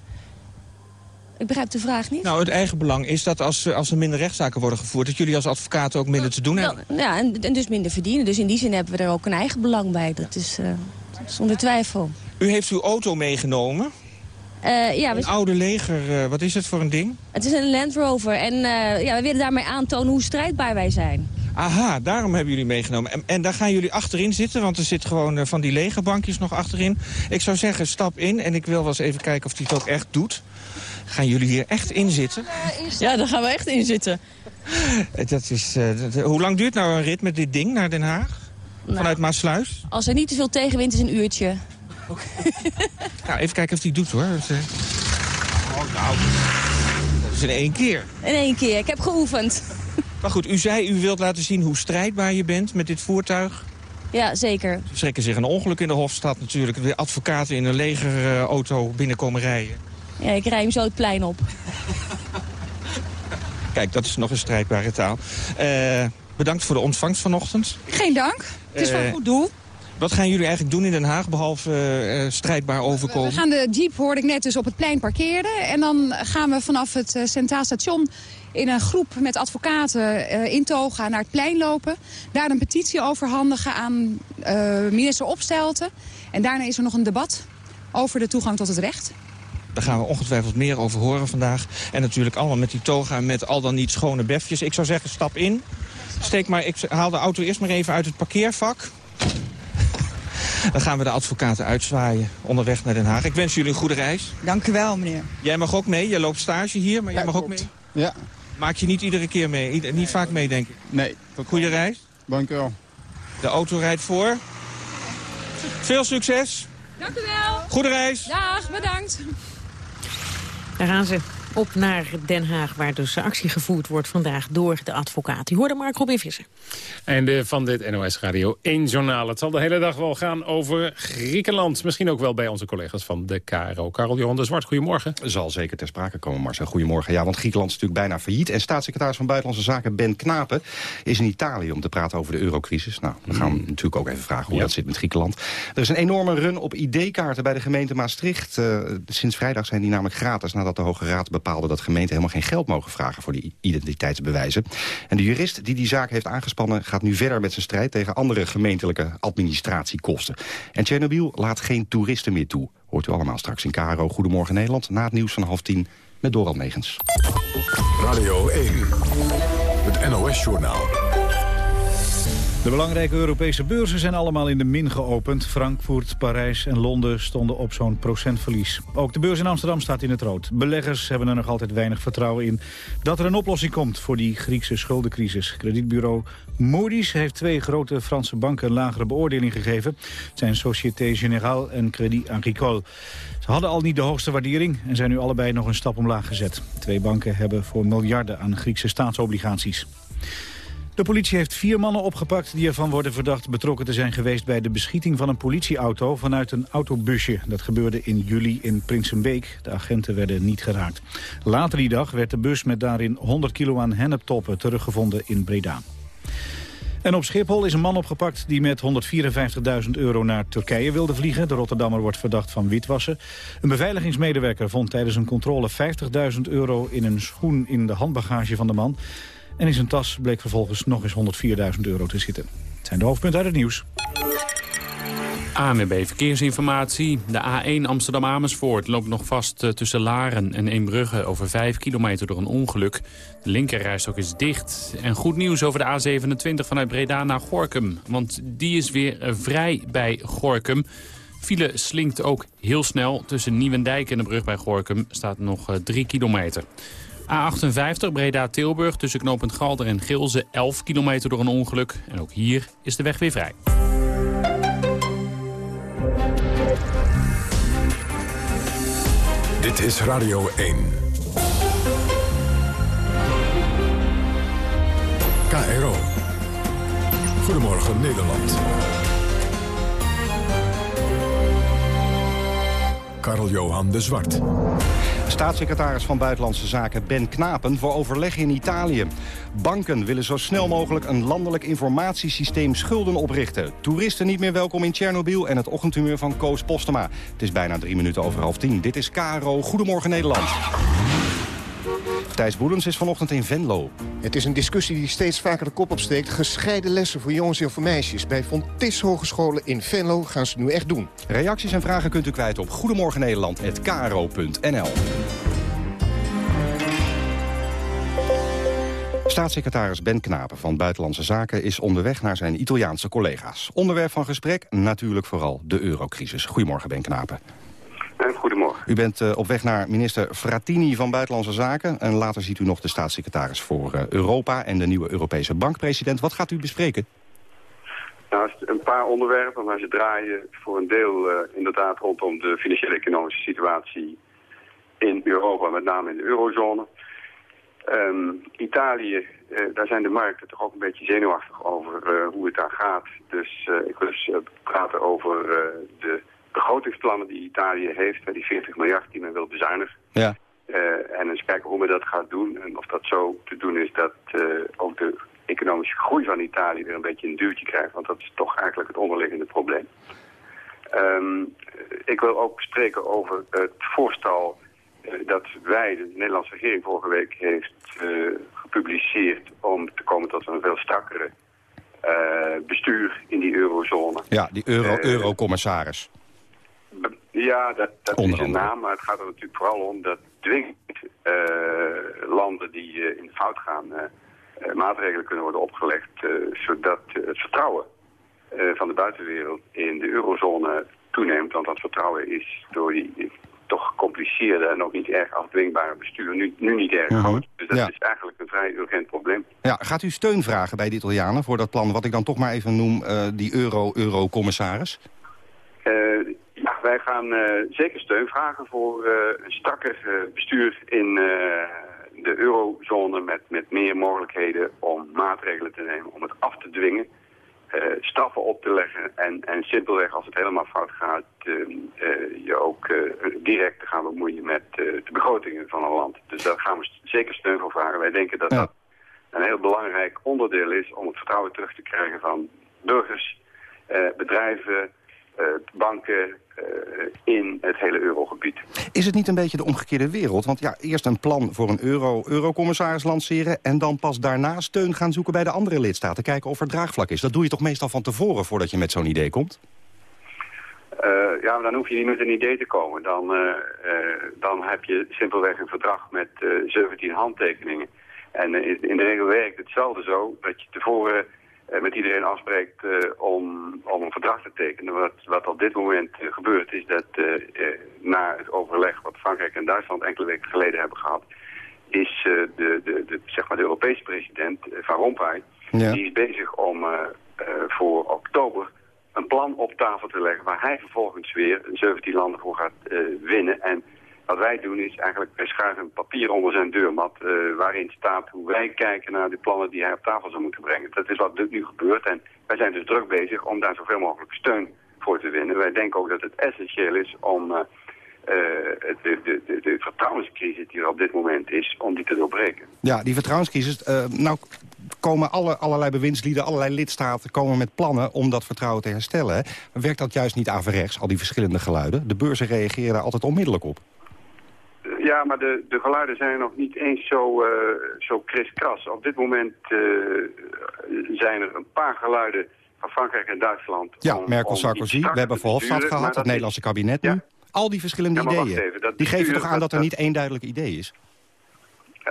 Ik begrijp de vraag niet. Nou, het eigen belang is dat als, als er minder rechtszaken worden gevoerd... dat jullie als advocaten ook minder te doen nou, hebben. Ja, en, en, dus minder verdienen. Dus in die zin hebben we er ook een eigen belang bij. Dat is uh, zonder twijfel. U heeft uw auto meegenomen. Uh, ja, een we... oude leger, wat is het voor een ding? Het is een Land Rover. En ja, we willen daarmee aantonen hoe strijdbaar wij zijn. Aha, daarom hebben jullie meegenomen. En, en, daar gaan jullie achterin zitten, want er zit gewoon uh, van die lege bankjes nog achterin. Ik zou zeggen, stap in en ik wil wel eens even kijken of hij het ook echt doet. Gaan jullie hier echt in zitten? Ja, daar gaan we echt in zitten. dat is, uh, dat, hoe lang duurt nou een rit met dit ding naar Den Haag? Nou, Vanuit Maasluis? Als er niet te veel tegenwind is, een uurtje. Okay. nou, even kijken of hij het doet, hoor. Oh, nou, dat is in één keer. In één keer, ik heb geoefend. Maar goed, u zei u wilt laten zien hoe strijdbaar je bent met dit voertuig. Ja, zeker. Ze schrikken zich een ongeluk in de Hofstad natuurlijk. De advocaten in een legerauto binnenkomen rijden. Ja, ik rij hem zo het plein op. Kijk, dat is nog een strijdbare taal. Uh, bedankt voor de ontvangst vanochtend. Geen dank. Het is wel een goed doel. Wat gaan jullie eigenlijk doen in Den Haag, behalve uh, strijdbaar overkomen? We gaan de jeep, hoorde ik net, dus op het plein parkeren. En dan gaan we vanaf het uh, Centraal Station in een groep met advocaten uh, in toga naar het plein lopen. Daar een petitie overhandigen aan minister Opstelten. En daarna is er nog een debat over de toegang tot het recht. Daar gaan we ongetwijfeld meer over horen vandaag. En natuurlijk allemaal met die toga met al dan niet schone befjes. Ik zou zeggen, stap in. Steek maar, ik haal de auto eerst maar even uit het parkeervak. Dan gaan we de advocaten uitzwaaien onderweg naar Den Haag. Ik wens jullie een goede reis. Dank u wel, meneer. Jij mag ook mee. Jij loopt stage hier, maar jij mag ook mee. Ja. Maak je niet iedere keer mee. Niet vaak mee, denk ik. Nee. Goede reis. Dank u wel. De auto rijdt voor. Veel succes. Dank u wel. Goede reis. Dag, bedankt. Daar gaan ze. Op naar Den Haag, waar dus actie gevoerd wordt vandaag door de advocaat. U hoorde Mark Robin Visser. Einde van dit NOS Radio 1 journaal. Het zal de hele dag wel gaan over Griekenland. Misschien ook wel bij onze collega's van de KRO. Karel Johan de Zwart, goedemorgen. Zal zeker ter sprake komen, Marcel. Goedemorgen. Ja, want Griekenland is natuurlijk bijna failliet. En staatssecretaris van Buitenlandse Zaken Ben Knapen is in Italië om te praten over de eurocrisis. Nou, we gaan natuurlijk ook even vragen hoe dat zit met Griekenland. Er is een enorme run op ID-kaarten bij de gemeente Maastricht. Uh, sinds vrijdag zijn die namelijk gratis nadat de Hoge Raad bepaalde dat gemeenten helemaal geen geld mogen vragen voor die identiteitsbewijzen. En de jurist die die zaak heeft aangespannen gaat nu verder met zijn strijd tegen andere gemeentelijke administratiekosten. En Tsjernobyl laat geen toeristen meer toe. Hoort u allemaal straks in Karo. Goedemorgen Nederland, na het nieuws van half tien met Doral Megens. Radio 1, het NOS-journaal. De belangrijke Europese beurzen zijn allemaal in de min geopend. Frankfurt, Parijs en Londen stonden op zo'n procentverlies. Ook de beurs in Amsterdam staat in het rood. Beleggers hebben er nog altijd weinig vertrouwen in dat er een oplossing komt voor die Griekse schuldencrisis. Kredietbureau Moody's heeft twee grote Franse banken een lagere beoordeling gegeven. Het zijn Société Générale en Crédit Agricole. Ze hadden al niet de hoogste waardering en zijn nu allebei nog een stap omlaag gezet. Twee banken hebben voor miljarden aan Griekse staatsobligaties. De politie heeft vier mannen opgepakt die ervan worden verdacht betrokken te zijn geweest bij de beschieting van een politieauto vanuit een autobusje. Dat gebeurde in juli in Prinsenbeek. De agenten werden niet geraakt. Later die dag werd de bus met daarin 100 kilo aan henneptoppen teruggevonden in Breda. En op Schiphol is een man opgepakt die met 154.000 euro naar Turkije wilde vliegen. De Rotterdammer wordt verdacht van witwassen. Een beveiligingsmedewerker vond tijdens een controle 50.000 euro in een schoen in de handbagage van de man. En in zijn tas bleek vervolgens nog eens 104.000 euro te zitten. Het zijn de hoofdpunten uit het nieuws. ANWB Verkeersinformatie. De A1 Amsterdam-Amersfoort loopt nog vast eh, tussen Laren en Eembrugge... over 5 kilometer door een ongeluk. De linkerrijstok is dicht. En goed nieuws over de A27 vanuit Breda naar Gorkum. Want die is weer eh, vrij bij Gorkum. File slinkt ook heel snel. Tussen Nieuwendijk en de brug bij Gorkum staat nog 3 eh, kilometer. A58 Breda-Tilburg tussen knooppunt Galder en Gilze 11 kilometer door een ongeluk. En ook hier is de weg weer vrij. Dit is Radio 1. KRO. Goedemorgen Nederland. Karel-Johan de Zwart. Staatssecretaris van Buitenlandse Zaken Ben Knapen voor overleg in Italië. Banken willen zo snel mogelijk een landelijk informatiesysteem schulden oprichten. Toeristen niet meer welkom in Tsjernobyl en het ochtendhumeur van Koos Postema. Het is bijna drie minuten over half tien. Dit is KRO. Goedemorgen Nederland. Thijs Boelens is vanochtend in Venlo. Het is een discussie die steeds vaker de kop opsteekt. Gescheiden lessen voor jongens en voor meisjes. Bij Fontis Hogescholen in Venlo gaan ze nu echt doen. Reacties en vragen kunt u kwijt op goedemorgennederland.kro.nl. Staatssecretaris Ben Knapen van Buitenlandse Zaken is onderweg naar zijn Italiaanse collega's. Onderwerp van gesprek natuurlijk vooral de eurocrisis. Goedemorgen Ben Knapen. Goedemorgen. U bent uh, op weg naar minister Frattini van Buitenlandse Zaken. En later ziet u nog de staatssecretaris voor uh, Europa en de nieuwe Europese bankpresident. Wat gaat u bespreken? Nou, een paar onderwerpen, maar ze draaien voor een deel uh, inderdaad rondom de financiële economische situatie in Europa, met name in de eurozone. Um, Italië, daar zijn de markten toch ook een beetje zenuwachtig over hoe het daar gaat. Dus ik wil eens praten over de begrotingsplannen die Italië heeft, die 40 miljard die men wil bezuinigen. Ja. Uh, en eens kijken hoe men dat gaat doen en of dat zo te doen is dat uh, ook de economische groei van Italië weer een beetje een duwtje krijgt. Want dat is toch eigenlijk het onderliggende probleem. Um, ik wil ook spreken over het voorstel uh, dat wij, de Nederlandse regering vorige week heeft gepubliceerd om te komen tot een veel strakkere bestuur in die eurozone. Ja, die euro, eurocommissaris. Ja, dat, dat is een naam, maar het gaat er natuurlijk vooral om dat dwingend uh, landen die uh, in fout gaan uh, maatregelen kunnen worden opgelegd, zodat het vertrouwen van de buitenwereld in de eurozone toeneemt. Want dat vertrouwen is door die toch gecompliceerde en ook niet erg afdwingbare bestuur nu, nu niet erg -huh. groot. Dus dat ja. is eigenlijk een vrij urgent probleem. Ja, gaat u steun vragen bij de Italianen voor dat plan, wat ik dan toch maar even noem, die euro-euro-commissaris? Wij gaan zeker steun vragen voor een strakker bestuur in de eurozone met, met meer mogelijkheden om maatregelen te nemen, om het af te dwingen. Uh, straffen op te leggen en, en simpelweg als het helemaal fout gaat uh, uh, je ook direct te gaan bemoeien met de begrotingen van een land. Dus daar gaan we zeker steun voor vragen. Wij denken dat dat een heel belangrijk onderdeel is om het vertrouwen terug te krijgen van burgers, bedrijven, banken, in het hele eurogebied. Is het niet een beetje de omgekeerde wereld? Want ja, eerst een plan voor een euro, eurocommissaris lanceren... en dan pas daarna steun gaan zoeken bij de andere lidstaten. Kijken of er draagvlak is. Dat doe je toch meestal van tevoren voordat je met zo'n idee komt? Uh, ja, maar dan hoef je niet met een idee te komen. Dan, uh, uh, dan heb je simpelweg een verdrag met 17 handtekeningen. En in de regel werkt hetzelfde zo, dat je tevoren met iedereen afspreekt uh, om, om een verdrag te tekenen. Wat, wat op dit moment uh, gebeurt is dat na het overleg wat Frankrijk en Duitsland enkele weken geleden hebben gehad, is de, de, de, zeg maar de Europese president Van Rompuy, ja. die is bezig om voor oktober een plan op tafel te leggen waar hij vervolgens weer 17 landen voor gaat winnen. En wat wij doen is eigenlijk, wij schuiven een papier onder zijn deurmat... Uh, waarin staat hoe wij kijken naar de plannen die hij op tafel zou moeten brengen. Dat is wat nu gebeurt en wij zijn dus druk bezig om daar zoveel mogelijk steun voor te winnen. Wij denken ook dat het essentieel is om uh, de, de, de, de, vertrouwenscrisis die er op dit moment is, om die te doorbreken. Ja, die vertrouwenscrisis, nou komen alle, allerlei bewindslieden, allerlei lidstaten komen met plannen om dat vertrouwen te herstellen. Werkt dat juist niet averechts, al die verschillende geluiden? De beurzen reageren altijd onmiddellijk op. Ja, maar de, de geluiden zijn nog niet eens zo, uh, zo kriskras. Op dit moment uh, zijn er een paar geluiden van Frankrijk en Duitsland. Ja, Merkel, Sarkozy, we hebben Verhofstadt gehad, het Nederlandse kabinet nu. Ja. Al die verschillende ja, ideeën, even, die geven toch aan dat, er niet één duidelijk idee is?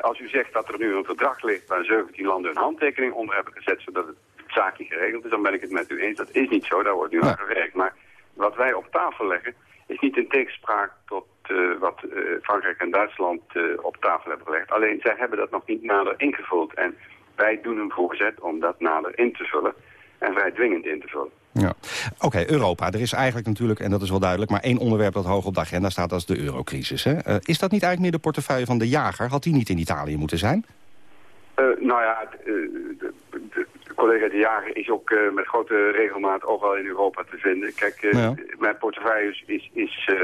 Als u zegt dat er nu een verdrag ligt waar 17 landen een handtekening onder hebben gezet... zodat het zaakje geregeld is, dan ben ik het met u eens. Dat is niet zo, daar wordt nu aan gewerkt. Maar wat wij op tafel leggen is niet in tegenspraak tot uh, wat uh, Frankrijk en Duitsland uh, op tafel hebben gelegd. Alleen zij hebben dat nog niet nader ingevuld. En wij doen een voorzet om dat nader in te vullen. En vrij dwingend in te vullen. Ja. Oké, Europa. Er is eigenlijk natuurlijk, en dat is wel duidelijk... maar één onderwerp dat hoog op de agenda staat, dat is de eurocrisis. Hè? is dat niet eigenlijk meer de portefeuille van de jager? Had die niet in Italië moeten zijn? nou ja, collega De Jager is ook uh, met grote regelmaat overal in Europa te vinden. Kijk, uh, ja. mijn portefeuille is, is uh,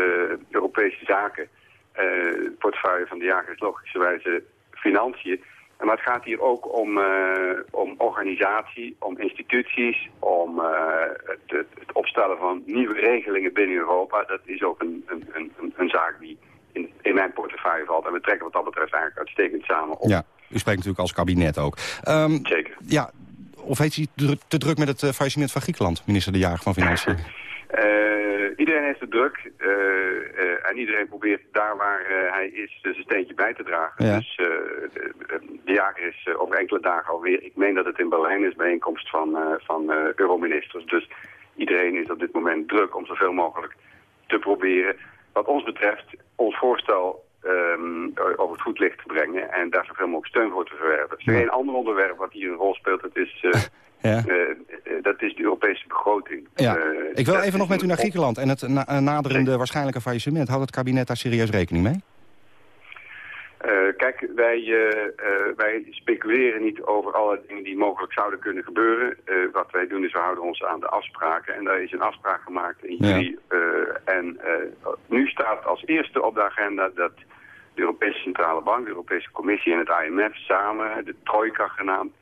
Europese zaken. de portefeuille van De Jager is logischerwijze financiën. Maar het gaat hier ook om, om organisatie, om instituties, om het, het, opstellen van nieuwe regelingen binnen Europa. Dat is ook een, een, een, een zaak die in, in mijn portefeuille valt. En we trekken wat dat betreft eigenlijk uitstekend samen op. Ja. U spreekt natuurlijk als kabinet ook. Um, Zeker. Ja, of heeft hij te druk met het uh, faillissement van Griekenland, minister De Jager van Financiën? Uh, iedereen heeft het druk uh, uh, en iedereen probeert daar waar hij is zijn steentje bij te dragen. Ja. Dus de, de, Jager is over enkele dagen alweer, ik meen dat het in Berlijn is, bijeenkomst van, van euroministers. Dus iedereen is op dit moment druk om zoveel mogelijk te proberen. Wat ons betreft, ons voorstel um, over het voetlicht te brengen en daar zoveel mogelijk steun voor te verwerven. Er is een ander onderwerp wat hier een rol speelt, dat is, uh, ja. uh, dat is de Europese begroting. Ja. Ik wil even nog met u naar Griekenland en het na naderende waarschijnlijke faillissement. Houdt het kabinet daar serieus rekening mee? Kijk, wij, wij speculeren niet over alle dingen die mogelijk zouden kunnen gebeuren. wat wij doen is, we houden ons aan de afspraken. En daar is een afspraak gemaakt in juli. Ja. en nu staat als eerste op de agenda dat de Europese Centrale Bank, de Europese Commissie en het IMF samen, de Trojka genaamd,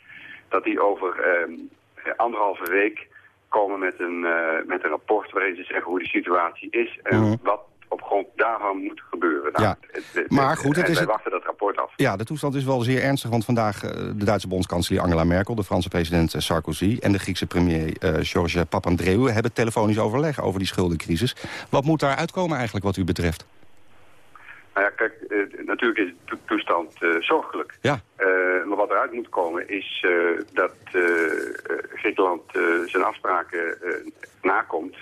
dat die over eh, anderhalve week komen met een, met een rapport waarin ze zeggen hoe de situatie is en mm. wat op grond daarvan moet gebeuren. Nou, ja. het, maar goed, het is wij wachten dat rapport af. Ja, de toestand is wel zeer ernstig, want vandaag uh, de Duitse bondskanselier Angela Merkel, de Franse president Sarkozy en de Griekse premier uh, George Papandreou hebben telefonisch overleg over die schuldencrisis. Wat moet daar uitkomen eigenlijk wat u betreft? Nou ja, kijk, uh, natuurlijk is de toestand uh, zorgelijk. Ja. Uh, maar wat eruit moet komen is dat Griekenland zijn afspraken nakomt.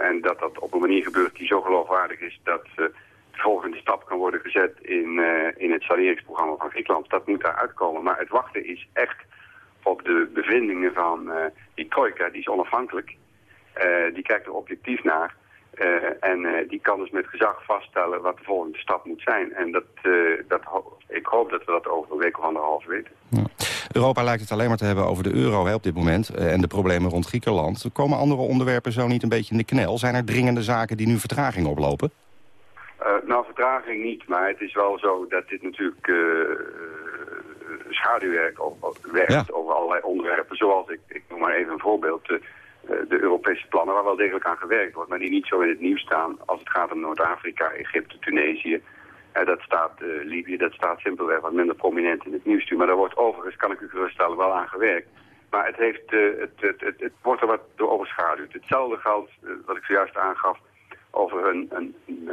en dat dat op een manier gebeurt die zo geloofwaardig is dat de volgende stap kan worden gezet in, in het saneringsprogramma van Griekenland. Dat moet daar uitkomen. Maar het wachten is echt op de bevindingen van die trojka, die is onafhankelijk. die kijkt er objectief naar. En die kan dus met gezag vaststellen wat de volgende stap moet zijn. En dat, dat ik hoop dat we dat over een week of anderhalf weten. Ja. Europa lijkt het alleen maar te hebben over de euro hè, op dit moment... en de problemen rond Griekenland. Komen andere onderwerpen zo niet een beetje in de knel? Zijn er dringende zaken die nu vertraging oplopen? nou, vertraging niet, maar het is wel zo dat dit natuurlijk schaduwwerk werkt over allerlei onderwerpen. Zoals, ik, ik noem maar even een voorbeeld, de, de Europese plannen waar wel degelijk aan gewerkt wordt, maar die niet zo in het nieuws staan als het gaat om Noord-Afrika, Egypte, Tunesië. Uh, dat staat uh, Libië, dat staat simpelweg wat minder prominent in het nieuws. Maar daar wordt overigens, kan ik u geruststellen, wel aan gewerkt. Maar het, heeft, het, het, het, wordt er wat door overschaduwd. Hetzelfde geldt, wat ik zojuist aangaf, over een, een, een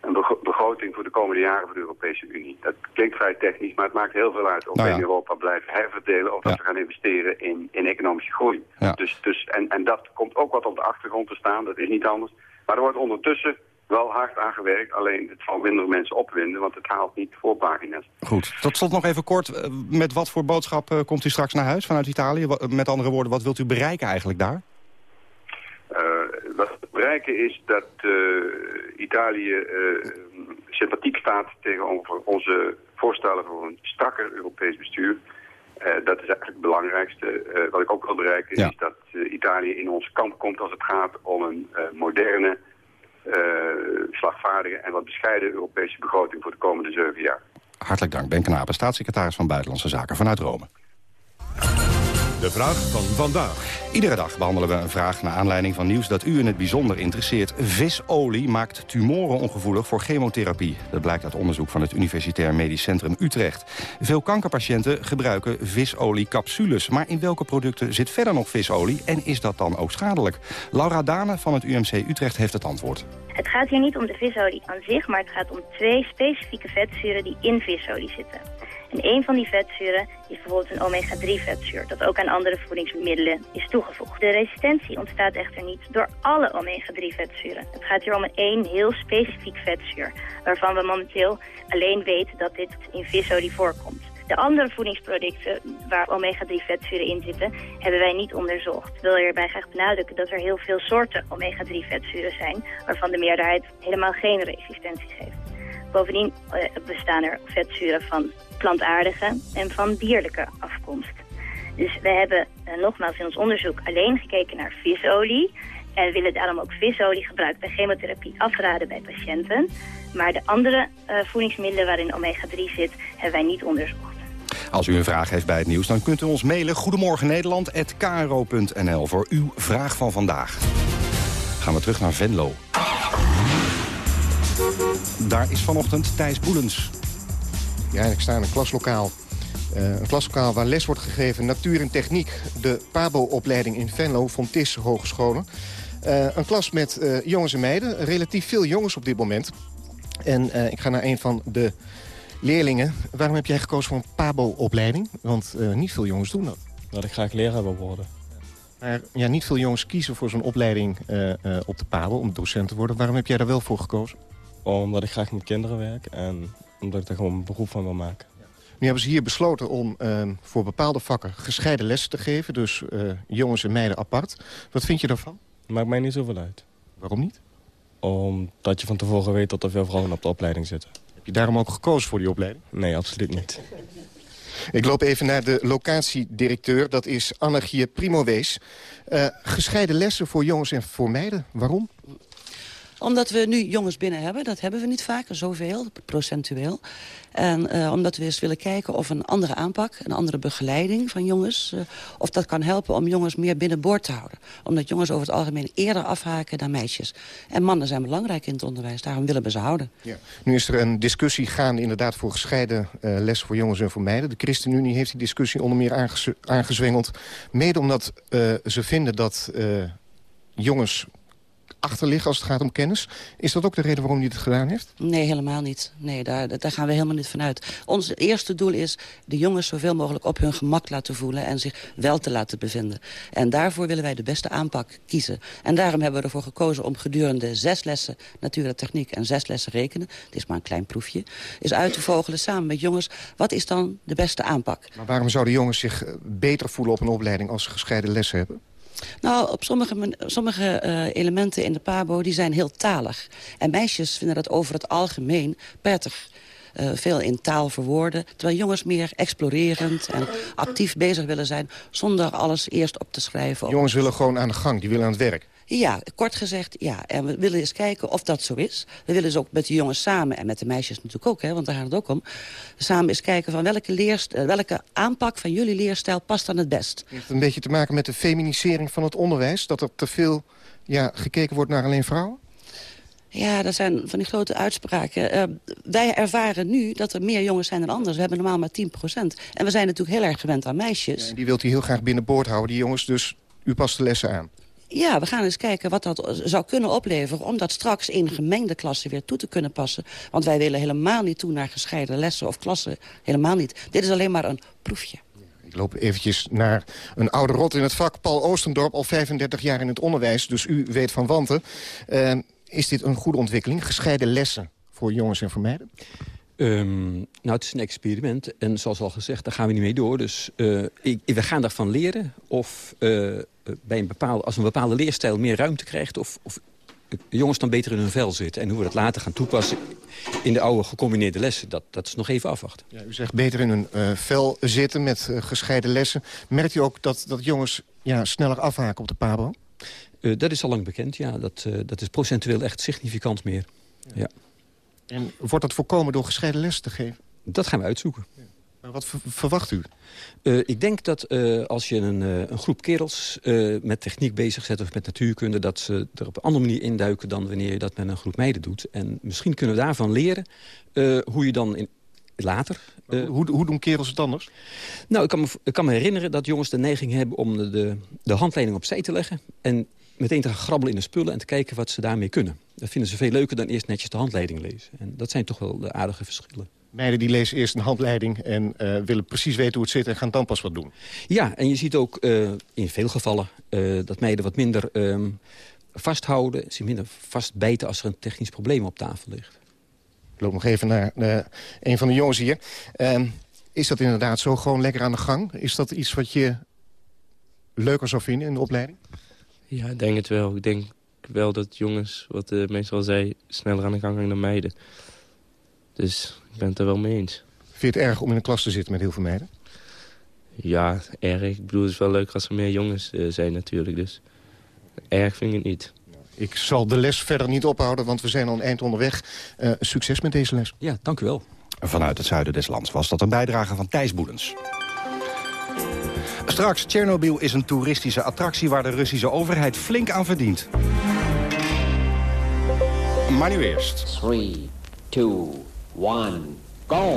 een begroting voor de komende jaren voor de Europese Unie. Dat klinkt vrij technisch, maar het maakt heel veel uit of nou ja. we in Europa blijven herverdelen of dat we gaan investeren in, in economische groei. Ja. Dus, dus, en, en dat komt ook wat op de achtergrond te staan, dat is niet anders. Maar er wordt ondertussen wel hard aan gewerkt, alleen het zal minder mensen opwinden, want het haalt niet voor pagina's. Goed, tot slot nog even kort, met wat voor boodschap uh, komt u straks naar huis vanuit Italië? Met andere woorden, wat wilt u bereiken eigenlijk daar? Is dat uh, Italië uh, sympathiek staat tegenover onze voorstellen voor een strakker Europees bestuur. dat is eigenlijk het belangrijkste. wat ik ook wil bereiken ja. is dat Italië in ons kamp komt als het gaat om een moderne, slagvaardige en wat bescheiden Europese begroting voor de komende zeven jaar. Hartelijk dank, Ben Knapen, staatssecretaris van Buitenlandse Zaken vanuit Rome. De vraag van vandaag. Iedere dag behandelen we een vraag naar aanleiding van nieuws dat u in het bijzonder interesseert. Visolie maakt tumoren ongevoelig voor chemotherapie. Dat blijkt uit onderzoek van het Universitair Medisch Centrum Utrecht. Veel kankerpatiënten gebruiken visoliecapsules. Maar in welke producten zit verder nog visolie en is dat dan ook schadelijk? Laura Dane van het UMC Utrecht heeft het antwoord. Het gaat hier niet om de visolie aan zich, maar het gaat om twee specifieke vetzuren die in visolie zitten. En een van die vetzuren is bijvoorbeeld een omega-3 vetzuur, dat ook aan andere voedingsmiddelen is toegevoegd. De resistentie ontstaat echter niet door alle omega-3 vetzuren. Het gaat hier om één heel specifiek vetzuur, waarvan we momenteel alleen weten dat dit in visolie voorkomt. De andere voedingsproducten waar omega-3 vetzuren in zitten, hebben wij niet onderzocht. Ik wil hierbij graag benadrukken dat er heel veel soorten omega-3 vetzuren zijn, waarvan de meerderheid helemaal geen resistentie geeft. Bovendien bestaan er vetzuren van plantaardige en van dierlijke afkomst. Dus we hebben uh, nogmaals in ons onderzoek alleen gekeken naar visolie. En willen daarom ook visolie gebruikt bij chemotherapie afraden bij patiënten. Maar de andere uh, voedingsmiddelen waarin omega-3 zit, hebben wij niet onderzocht. Als u een vraag heeft bij het nieuws, dan kunt u ons mailen... Goedemorgen Nederland@kro.nl voor uw vraag van vandaag. Gaan we terug naar Venlo. Daar is vanochtend Thijs Boelens. Ja, ik sta in een klaslokaal. Uh, een klaslokaal waar les wordt gegeven natuur en techniek. De PABO-opleiding in Venlo, Fontis Hogescholen. Uh, een klas met uh, jongens en meiden. Relatief veel jongens op dit moment. En ik ga naar een van de leerlingen. Waarom heb jij gekozen voor een PABO-opleiding? Want niet veel jongens doen dat. Dat ik graag leraar wil worden. Maar ja, niet veel jongens kiezen voor zo'n opleiding op de PABO om docent te worden. Waarom heb jij daar wel voor gekozen? Omdat ik graag met kinderen werk en omdat ik daar gewoon een beroep van wil maken. Nu hebben ze hier besloten om uh, voor bepaalde vakken gescheiden lessen te geven. Dus uh, jongens en meiden apart. Wat vind je daarvan? Maakt mij niet zoveel uit. Waarom niet? Omdat je van tevoren weet dat er veel vrouwen op de opleiding zitten. Heb je daarom ook gekozen voor die opleiding? Nee, absoluut niet. Ik loop even naar de locatiedirecteur. Dat is Anarchie Primowees. Uh, gescheiden lessen voor jongens en voor meiden. Waarom? Omdat we nu jongens binnen hebben. Dat hebben we niet vaak, zoveel, procentueel. En uh, omdat we eens willen kijken of een andere aanpak... een andere begeleiding van jongens... Uh, of dat kan helpen om jongens meer binnenboord te houden. Omdat jongens over het algemeen eerder afhaken dan meisjes. En mannen zijn belangrijk in het onderwijs. Daarom willen we ze houden. Ja. Nu is er een discussie gaande inderdaad voor gescheiden uh, les voor jongens en voor meiden. De ChristenUnie heeft die discussie onder meer aange aangezwengeld. Mede omdat ze vinden dat jongens achterliggen als het gaat om kennis. Is dat ook de reden waarom hij het gedaan heeft? Nee, helemaal niet. Nee, daar, daar gaan we helemaal niet van uit. Ons eerste doel is de jongens zoveel mogelijk op hun gemak laten voelen... en zich wel te laten bevinden. En daarvoor willen wij de beste aanpak kiezen. En daarom hebben we ervoor gekozen om gedurende zes lessen... natuur en techniek en zes lessen rekenen... het is maar een klein proefje... is uit te vogelen samen met jongens... wat is dan de beste aanpak? Maar waarom zouden jongens zich beter voelen op een opleiding... als ze gescheiden lessen hebben? Nou, op sommige, sommige uh, elementen in de pabo die zijn heel talig. En meisjes vinden dat over het algemeen prettig. Uh, veel in taal verwoorden. Terwijl jongens meer explorerend en actief bezig willen zijn... zonder alles eerst op te schrijven. Jongens willen gewoon aan de gang, die willen aan het werk. Ja, kort gezegd, ja. En we willen eens kijken of dat zo is. We willen dus ook met de jongens samen, en met de meisjes natuurlijk ook, hè, want daar gaat het ook om... samen eens kijken van welke, leerst eh, welke aanpak van jullie leerstijl past dan het best. Heeft het een beetje te maken met de feminisering van het onderwijs? Dat er te veel ja, gekeken wordt naar alleen vrouwen? Ja, dat zijn van die grote uitspraken. Uh, wij ervaren nu dat er meer jongens zijn dan anders. We hebben normaal maar 10% En we zijn natuurlijk heel erg gewend aan meisjes. Ja, die wilt u heel graag binnenboord houden, die jongens. Dus u past de lessen aan. Ja, we gaan eens kijken wat dat zou kunnen opleveren... om dat straks in gemengde klassen weer toe te kunnen passen. Want wij willen helemaal niet toe naar gescheiden lessen of klassen. Helemaal niet. Dit is alleen maar een proefje. Ik loop eventjes naar een oude rot in het vak. Paul Oostendorp, al 35 jaar in het onderwijs, dus u weet van wanten. Uh, is dit een goede ontwikkeling, gescheiden lessen voor jongens en voor meiden? Um, nou, het is een experiment. En zoals al gezegd, daar gaan we niet mee door. Dus uh, ik, we gaan daarvan leren of uh, bij een bepaalde, als een bepaalde leerstijl meer ruimte krijgt... of, of jongens dan beter in hun vel zitten. En hoe we dat later gaan toepassen in de oude gecombineerde lessen... dat, dat is nog even afwachten. Ja, u zegt beter in hun uh, vel zitten met gescheiden lessen. Merkt u ook dat, dat jongens ja, sneller afhaken op de PABO? dat is al lang bekend, ja. Dat, dat is procentueel echt significant meer. ja. En wordt dat voorkomen door gescheiden les te geven? Dat gaan we uitzoeken. Ja. Maar wat verwacht u? Uh, ik denk dat uh, als je een, uh, een groep kerels met techniek bezig zet of met natuurkunde... dat ze er op een andere manier induiken dan wanneer je dat met een groep meiden doet. En misschien kunnen we daarvan leren hoe je dan in, later... hoe, hoe doen kerels het anders? Nou, ik kan, me, ik kan me herinneren dat jongens de neiging hebben om de, de, de handleiding opzij te leggen... en meteen te gaan grabbelen in de spullen en te kijken wat ze daarmee kunnen. Dat vinden ze veel leuker dan eerst netjes de handleiding lezen. En dat zijn toch wel de aardige verschillen. Meiden die lezen eerst een handleiding en uh, willen precies weten hoe het zit... en gaan dan pas wat doen. Ja, en je ziet ook uh, in veel gevallen uh, dat meiden wat minder uh, vasthouden... zich minder vastbijten als er een technisch probleem op tafel ligt. Ik loop nog even naar een van de jongens hier. Ehm, is dat inderdaad zo gewoon lekker aan de gang? Is dat iets wat je leuker zou vinden in de opleiding? Ja, ik denk het wel. Ik denk wel dat jongens, wat de meestal zei, sneller aan de gang gaan dan meiden. Dus ik ben het er wel mee eens. Vind je het erg om in een klas te zitten met heel veel meiden? Ja, erg. Ik bedoel, het is wel leuk als er meer jongens uh, zijn natuurlijk. Dus erg vind ik het niet. Ik zal de les verder niet ophouden, want we zijn al een eind onderweg. Uh, succes met deze les. Ja, dank u wel. Vanuit het zuiden des lands was dat een bijdrage van Thijs Boelens. Straks, Tsjernobyl is een toeristische attractie... waar de Russische overheid flink aan verdient. Maar nu eerst. 3, 2, 1, go!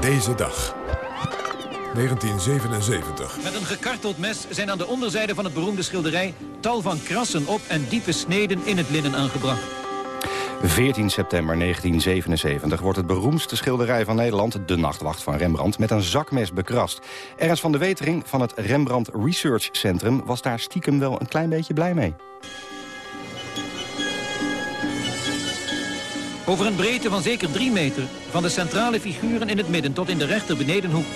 Deze dag. 1977. Met een gekarteld mes zijn aan de onderzijde van het beroemde schilderij... tal van krassen op en diepe sneden in het linnen aangebracht. 14 september 1977 wordt het beroemdste schilderij van Nederland... De Nachtwacht van Rembrandt, met een zakmes bekrast. Ernst van de Wetering van het Rembrandt Research Centrum... was daar stiekem wel een klein beetje blij mee. Over een breedte van zeker drie meter, van de centrale figuren in het midden tot in de rechter benedenhoek,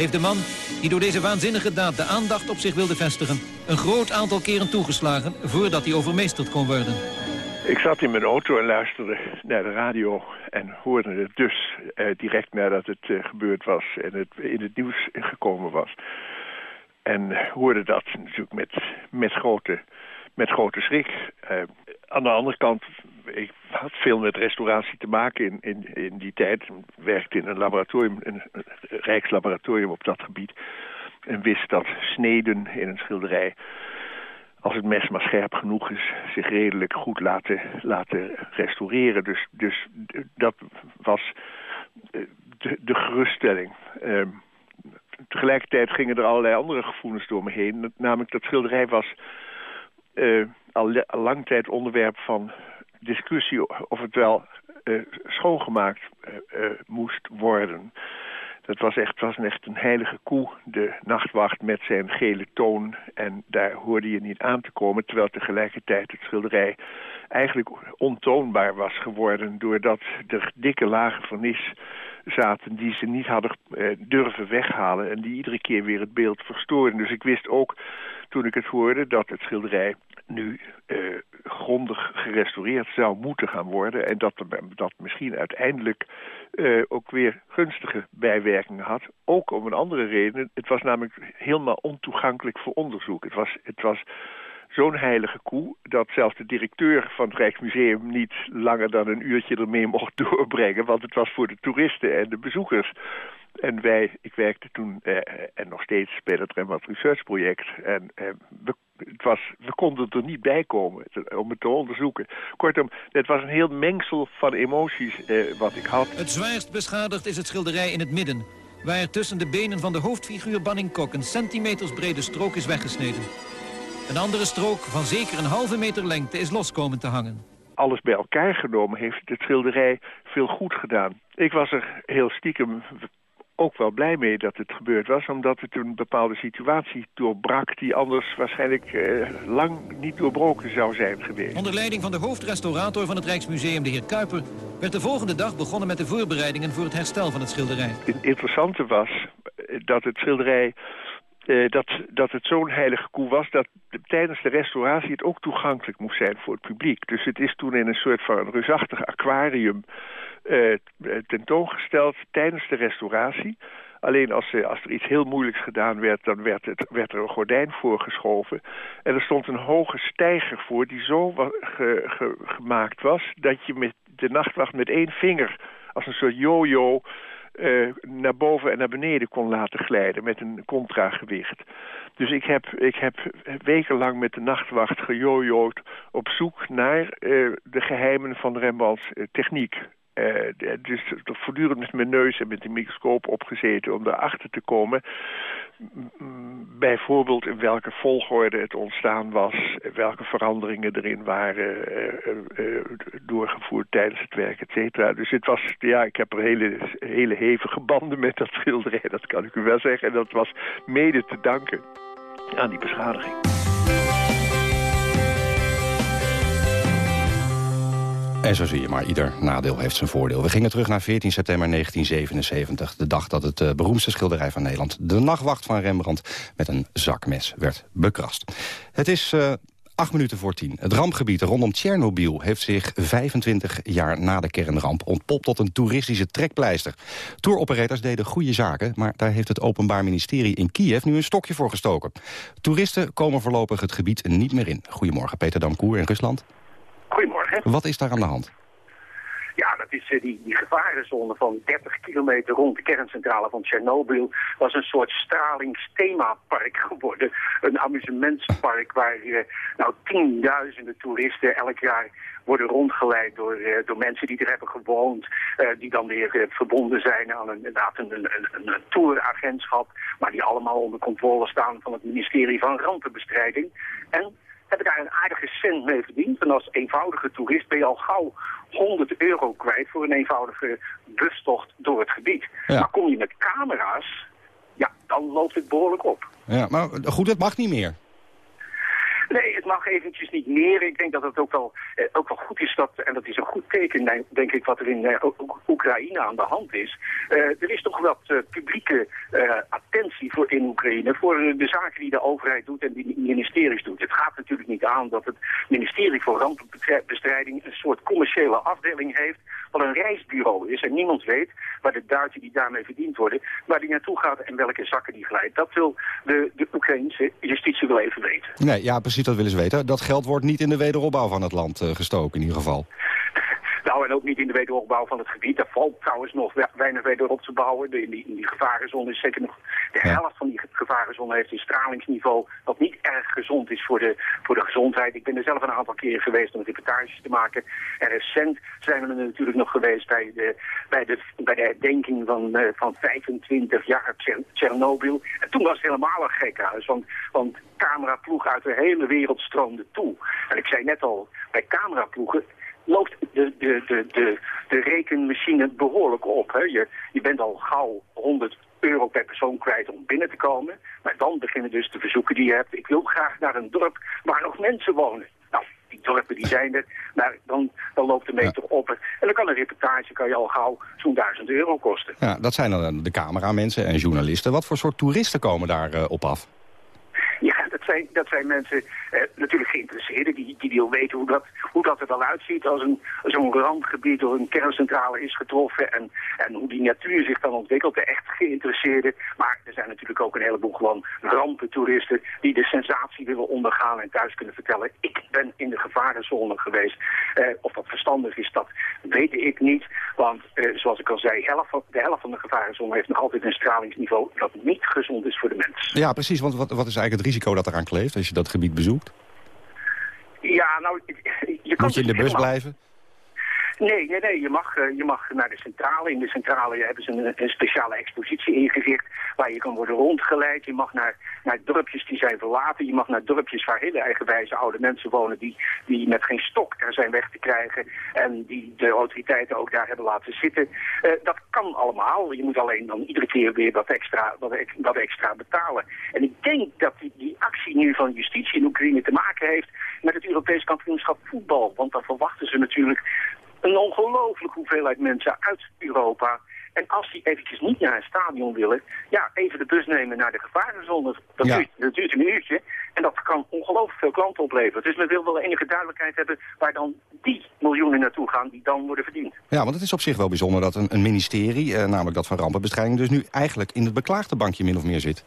heeft de man, die door deze waanzinnige daad de aandacht op zich wilde vestigen, een groot aantal keren toegeslagen voordat hij overmeesterd kon worden. Ik zat in mijn auto en luisterde naar de radio en hoorde het dus eh, direct nadat het eh, gebeurd was en het in het nieuws gekomen was. En hoorde dat natuurlijk met, met, grote, met grote schrik. Uh, aan de andere kant, ik had veel met restauratie te maken in, in, in die tijd. Werkte in een laboratorium, een, rijkslaboratorium op dat gebied. En wist dat sneden in een schilderij als het mes maar scherp genoeg is, zich redelijk goed laten, laten restaureren. Dus, dus dat was eh, de, geruststelling. Uh, tegelijkertijd gingen er allerlei andere gevoelens door me heen. Namelijk dat schilderij was al, al lang tijd onderwerp van discussie of het wel uh, schoongemaakt moest worden. Dat was echt, was echt een heilige koe, de nachtwacht met zijn gele toon. En daar hoorde je niet aan te komen, terwijl tegelijkertijd het schilderij eigenlijk ontoonbaar was geworden... doordat de dikke lagen vernis zaten die ze niet hadden durven weghalen en die iedere keer weer het beeld verstoorden. Dus ik wist ook toen ik het hoorde dat het schilderij nu uh, grondig gerestaureerd zou moeten gaan worden en dat dat misschien uiteindelijk uh, ook weer gunstige bijwerkingen had. Ook om een andere reden. Het was namelijk helemaal ontoegankelijk voor onderzoek. Het was, het was zo'n heilige koe... dat zelfs de directeur van het Rijksmuseum niet langer dan een uurtje ermee mocht doorbrengen. Want het was voor de toeristen en de bezoekers. En wij, ik werkte toen eh, en nog steeds bij het Rembrandt Research Project. En eh, we, het was, we konden er niet bij komen te, om het te onderzoeken. Kortom, het was een heel mengsel van emoties eh, wat ik had. Het zwaarst beschadigd is het schilderij in het midden... waar tussen de benen van de hoofdfiguur Banning Kok... een centimeters brede strook is weggesneden. Een andere strook van zeker een halve meter lengte is loskomen te hangen. Alles bij elkaar genomen heeft het schilderij veel goed gedaan. Ik was er heel stiekem ook wel blij mee dat het gebeurd was... omdat het een bepaalde situatie doorbrak... die anders waarschijnlijk eh, lang niet doorbroken zou zijn geweest. Onder leiding van de hoofdrestaurator van het Rijksmuseum, de heer Kuiper... werd de volgende dag begonnen met de voorbereidingen voor het herstel van het schilderij. Het interessante was eh, dat het schilderij uh, dat, dat het zo'n heilige koe was... dat tijdens de restauratie het ook toegankelijk moest zijn voor het publiek. Dus het is toen in een soort van reusachtig aquarium tentoongesteld tijdens de restauratie. Alleen als, uh, als er iets heel moeilijks gedaan werd, dan werd, het, werd er een gordijn voorgeschoven. En er stond een hoge steiger voor die zo ge, ge, gemaakt was... dat je met de nachtwacht met één vinger als een soort yo-yo uh, naar boven en naar beneden kon laten glijden met een contragewicht. Dus ik heb, ik heb wekenlang met de nachtwacht gejojoed op zoek naar de geheimen van Rembrandts techniek. Dus voortdurend met mijn neus en met de microscoop opgezeten om erachter te komen. Bijvoorbeeld in welke volgorde het ontstaan was, welke veranderingen erin waren uh, uh, doorgevoerd tijdens het werk, et cetera. Dus het was, ja, ik heb er hele, hele hevige banden met dat schilderij, dat kan ik u wel zeggen. En dat was mede te danken aan die beschadiging. En zo zie je maar, ieder nadeel heeft zijn voordeel. We gingen terug naar 14 september 1977. De dag dat het uh, beroemdste schilderij van Nederland... de nachtwacht van Rembrandt met een zakmes werd bekrast. Het is... Uh, Acht minuten voor tien. Het rampgebied rondom Tsjernobyl heeft zich 25 jaar na de kernramp ontpopt tot een toeristische trekpleister. Touroperators deden goede zaken, maar daar heeft het Openbaar Ministerie in Kiev nu een stokje voor gestoken. Toeristen komen voorlopig het gebied niet meer in. Goedemorgen, Peter Damkoer in Rusland. Wat is daar aan de hand? Ja, dat is uh, die, die gevarenzone van 30 kilometer rond de kerncentrale van Tsjernobyl. was een soort stralingsthemapark geworden. Een amusementspark waar uh, nou, tienduizenden toeristen elk jaar worden rondgeleid door, uh, door mensen die er hebben gewoond. die dan weer verbonden zijn aan een, inderdaad een, een, een, een touragentschap. Maar die allemaal onder controle staan van het ministerie van Rampenbestrijding. En hebben daar een aardige cent mee verdiend. En als eenvoudige toerist ben je al gauw 100 euro kwijt voor een eenvoudige bustocht door het gebied. Maar kom je met camera's, ja, dan loopt het behoorlijk op. Ja, maar goed, het mag niet meer. Nee, het mag eventjes niet meer. Ik denk dat het ook wel, eh, ook wel goed is, dat, en dat is een goed teken, denk ik, wat er in eh, Oekraïne aan de hand is. Uh, er is toch wat publieke attentie voor in Oekraïne voor de zaken die de overheid doet en die ministeries doet. Het gaat natuurlijk niet aan dat het ministerie voor rampenbestrijding een soort commerciële afdeling heeft, wat een reisbureau is en niemand weet waar de duiten die daarmee verdiend worden, waar die naartoe gaat en welke zakken die glijdt. Dat wil de, de Oekraïnse justitie wel even weten. Nee, ja, precies dat willen ze weten. Dat geld wordt niet in de wederopbouw van het land uh, gestoken in ieder geval. Nou, en ook niet in de wederopbouw van het gebied. Daar valt trouwens nog weinig wederop te bouwen. De, in, die, in die gevarenzone is zeker nog... De helft van die gevarenzone heeft een stralingsniveau... wat niet erg gezond is voor de, voor de gezondheid. Ik ben er zelf een aantal keren geweest om reportages te maken. En recent zijn we er natuurlijk nog geweest bij de, bij de, bij de herdenking van, uh, van 25 jaar Tsjernobyl. En toen was het helemaal een gekhuis. Want, want cameraploegen uit de hele wereld stroomden toe. En ik zei net al, bij cameraploegen loopt de, de, de, de, de rekenmachine behoorlijk op. Hè? Je, je bent al gauw 100 euro per persoon kwijt om binnen te komen. Maar dan beginnen dus de verzoeken die je hebt. Ik wil graag naar een dorp waar nog mensen wonen. Nou, die dorpen die zijn er. Maar dan, dan loopt de meter op. En dan kan een reportage kan je al gauw zo'n 1000 euro kosten. Ja, dat zijn dan de cameramensen en journalisten. Wat voor soort toeristen komen daar eh, op af? Ja, dat zijn, dat zijn mensen eh, natuurlijk geïnteresseerden die, die wil weten hoe dat, hoe dat er dan uitziet als zo'n randgebied door een kerncentrale is getroffen en, en hoe die natuur zich dan ontwikkelt. De echt geïnteresseerden. Maar er zijn natuurlijk ook een heleboel gewoon rampentoeristen die de sensatie willen ondergaan en thuis kunnen vertellen. Ik ben in de gevarenzone geweest. Eh, of dat verstandig is, dat weet ik niet. Want eh, zoals ik al zei, helft, van- de helft van de gevarenzone heeft nog altijd een stralingsniveau dat niet gezond is voor de mens. Ja, precies. Want wat, wat is eigenlijk het risico dat eraan kleeft als je dat gebied bezoekt? Ja, nou, je kan Moet je in de bus helemaal- blijven? Nee, nee, nee. Je mag, eh, je mag naar de centrale. In de centrale hebben ze een, een speciale expositie ingericht waar je kan worden rondgeleid. Je mag naar, naar dorpjes die zijn verlaten. Je mag naar dorpjes waar hele eigenwijze oude mensen wonen die, die met geen stok er zijn weg te krijgen. En die de autoriteiten ook daar hebben laten zitten. Eh, dat kan allemaal. Je moet alleen dan iedere keer weer wat extra, wat, wat extra betalen. En ik denk dat die, die actie nu van justitie in Oekraïne te maken heeft met het Europees kampioenschap voetbal. Want dan verwachten ze natuurlijk een ongelooflijke hoeveelheid mensen uit Europa. En als die eventjes niet naar een stadion willen, ja, even de bus nemen naar de gevarenzone. Dat, Ja. duurt, dat duurt een uurtje en dat kan ongelooflijk veel klanten opleveren. Dus men wil wel enige duidelijkheid hebben waar dan die miljoenen naartoe gaan die dan worden verdiend. Ja, want het is op zich wel bijzonder dat een, een ministerie, eh, namelijk dat van rampenbestrijding, dus nu eigenlijk in het beklaagde bankje min of meer zit.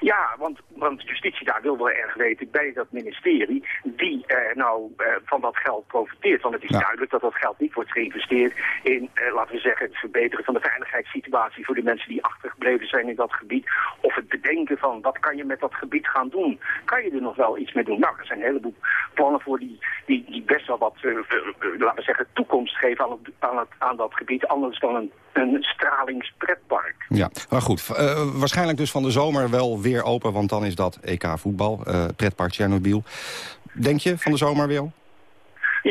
Ja, want, want justitie daar wil wel erg weten bij dat ministerie die eh, nou eh, van dat geld profiteert. Want het is duidelijk dat dat geld niet wordt geïnvesteerd in, eh, laten we zeggen, het verbeteren van de veiligheidssituatie voor de mensen die achtergebleven zijn in dat gebied. Of het bedenken van wat kan je met dat gebied gaan doen. Kan je er nog wel iets mee doen? Nou, er zijn een heleboel plannen voor die, die, die best wel wat, eh, laten we zeggen, toekomst geven aan, het, aan, het, aan dat gebied. Anders dan een, een stralingspretpark. Ja, maar goed. waarschijnlijk dus van de zomer wel weer open, want dan is dat EK voetbal, eh pretpark Tsjernobyl. Denk je van de zomer wel?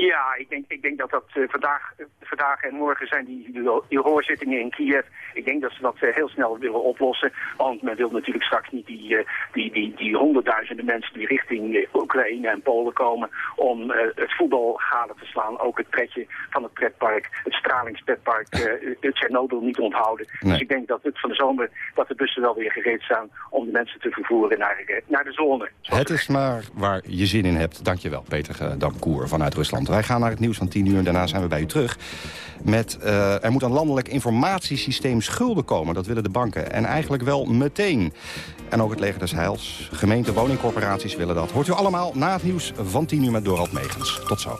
Ja, ik denk, ik denk dat dat eh, vandaag, eh, vandaag en morgen zijn die, die, die hoorzittingen in Kiev. Ik denk dat ze dat eh, heel snel willen oplossen. Want men wil natuurlijk straks niet die, die, die, die honderdduizenden mensen die richting Oekraïne en Polen komen om het voetbal gade te slaan. Ook het pretje van het pretpark, het stralingspretpark, het Tsjernobyl niet onthouden. Nee. Dus ik denk dat het van de zomer, dat de bussen wel weer gereed staan om de mensen te vervoeren naar, naar de zone. Het is maar waar je zin in hebt. Dankjewel, Peter Damkoer vanuit Rusland. Wij gaan naar het nieuws van 10 uur en daarna zijn we bij u terug. Met, eh, er moet een landelijk informatiesysteem schulden komen. Dat willen de banken. En eigenlijk wel meteen. En ook het leger des Heils, gemeente, woningcorporaties willen dat. Hoort u allemaal na het nieuws van 10 uur met Dorald Megens. Tot zo.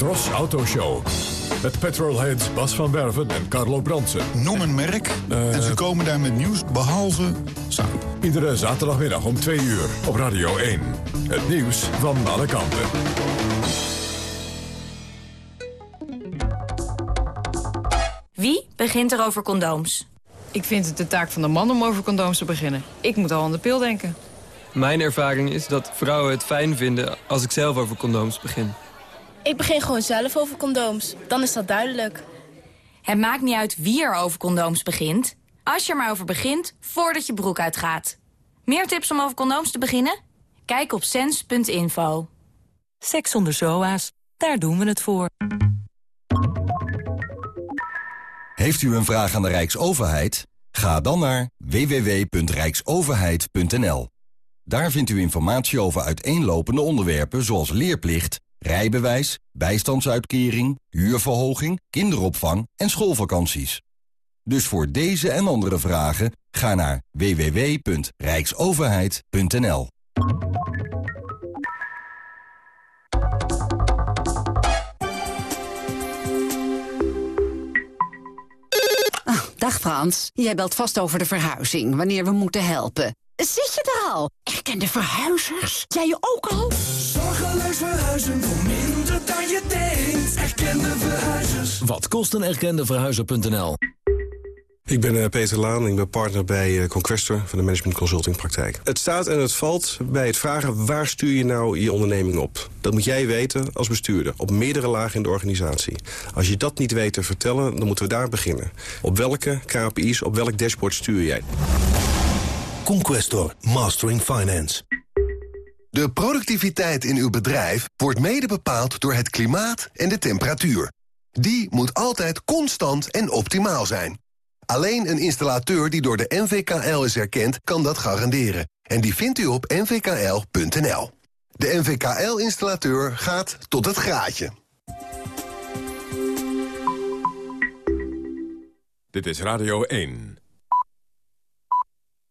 Tros Autoshow. Met petrolheads Bas van Werven en Carlo Bransen. Noem een merk en ze komen daar met nieuws behalve zout. Iedere zaterdagmiddag om 2 uur op Radio 1. Het nieuws van alle kanten. Wie begint er over condooms? Ik vind het de taak van de man om over condooms te beginnen. Ik moet al aan de pil denken. Mijn ervaring is dat vrouwen het fijn vinden als ik zelf over condooms begin. Ik begin gewoon zelf over condooms. Dan is dat duidelijk. Het maakt niet uit wie er over condooms begint. Als je er maar over begint, voordat je broek uitgaat. Meer tips om over condooms te beginnen? Kijk op sens.info. Seks zonder zoa's, daar doen we het voor. Heeft u een vraag aan de Rijksoverheid? Ga dan naar www.rijksoverheid.nl. Daar vindt u informatie over uiteenlopende onderwerpen zoals leerplicht, rijbewijs, bijstandsuitkering, huurverhoging, kinderopvang en schoolvakanties. Dus voor deze en andere vragen ga naar www.rijksoverheid.nl. Dag Frans, jij belt vast over de verhuizing, wanneer we moeten helpen. Zit je er al? Erkende verhuizers? Jij je ook al? Zorgeloos verhuizen voor minder dan je denkt. Erkende verhuizers. Wat kost een erkende verhuizer.nl? Ik ben uh, Peter Laan, ik ben partner bij uh, Conquestor van de Management Consulting Praktijk. Het staat en het valt bij het vragen waar stuur je nou je onderneming op. Dat moet jij weten als bestuurder, op meerdere lagen in de organisatie. Als je dat niet weet te vertellen, dan moeten we daar beginnen. Op welke KPI's, op welk dashboard stuur jij? Conquestor, Mastering Finance. De productiviteit in uw bedrijf wordt mede bepaald door het klimaat en de temperatuur. Die moet altijd constant en optimaal zijn. Alleen een installateur die door de NVKL is erkend, kan dat garanderen. En die vindt u op nvkl.nl. De NVKL-installateur gaat tot het graadje. Dit is Radio 1.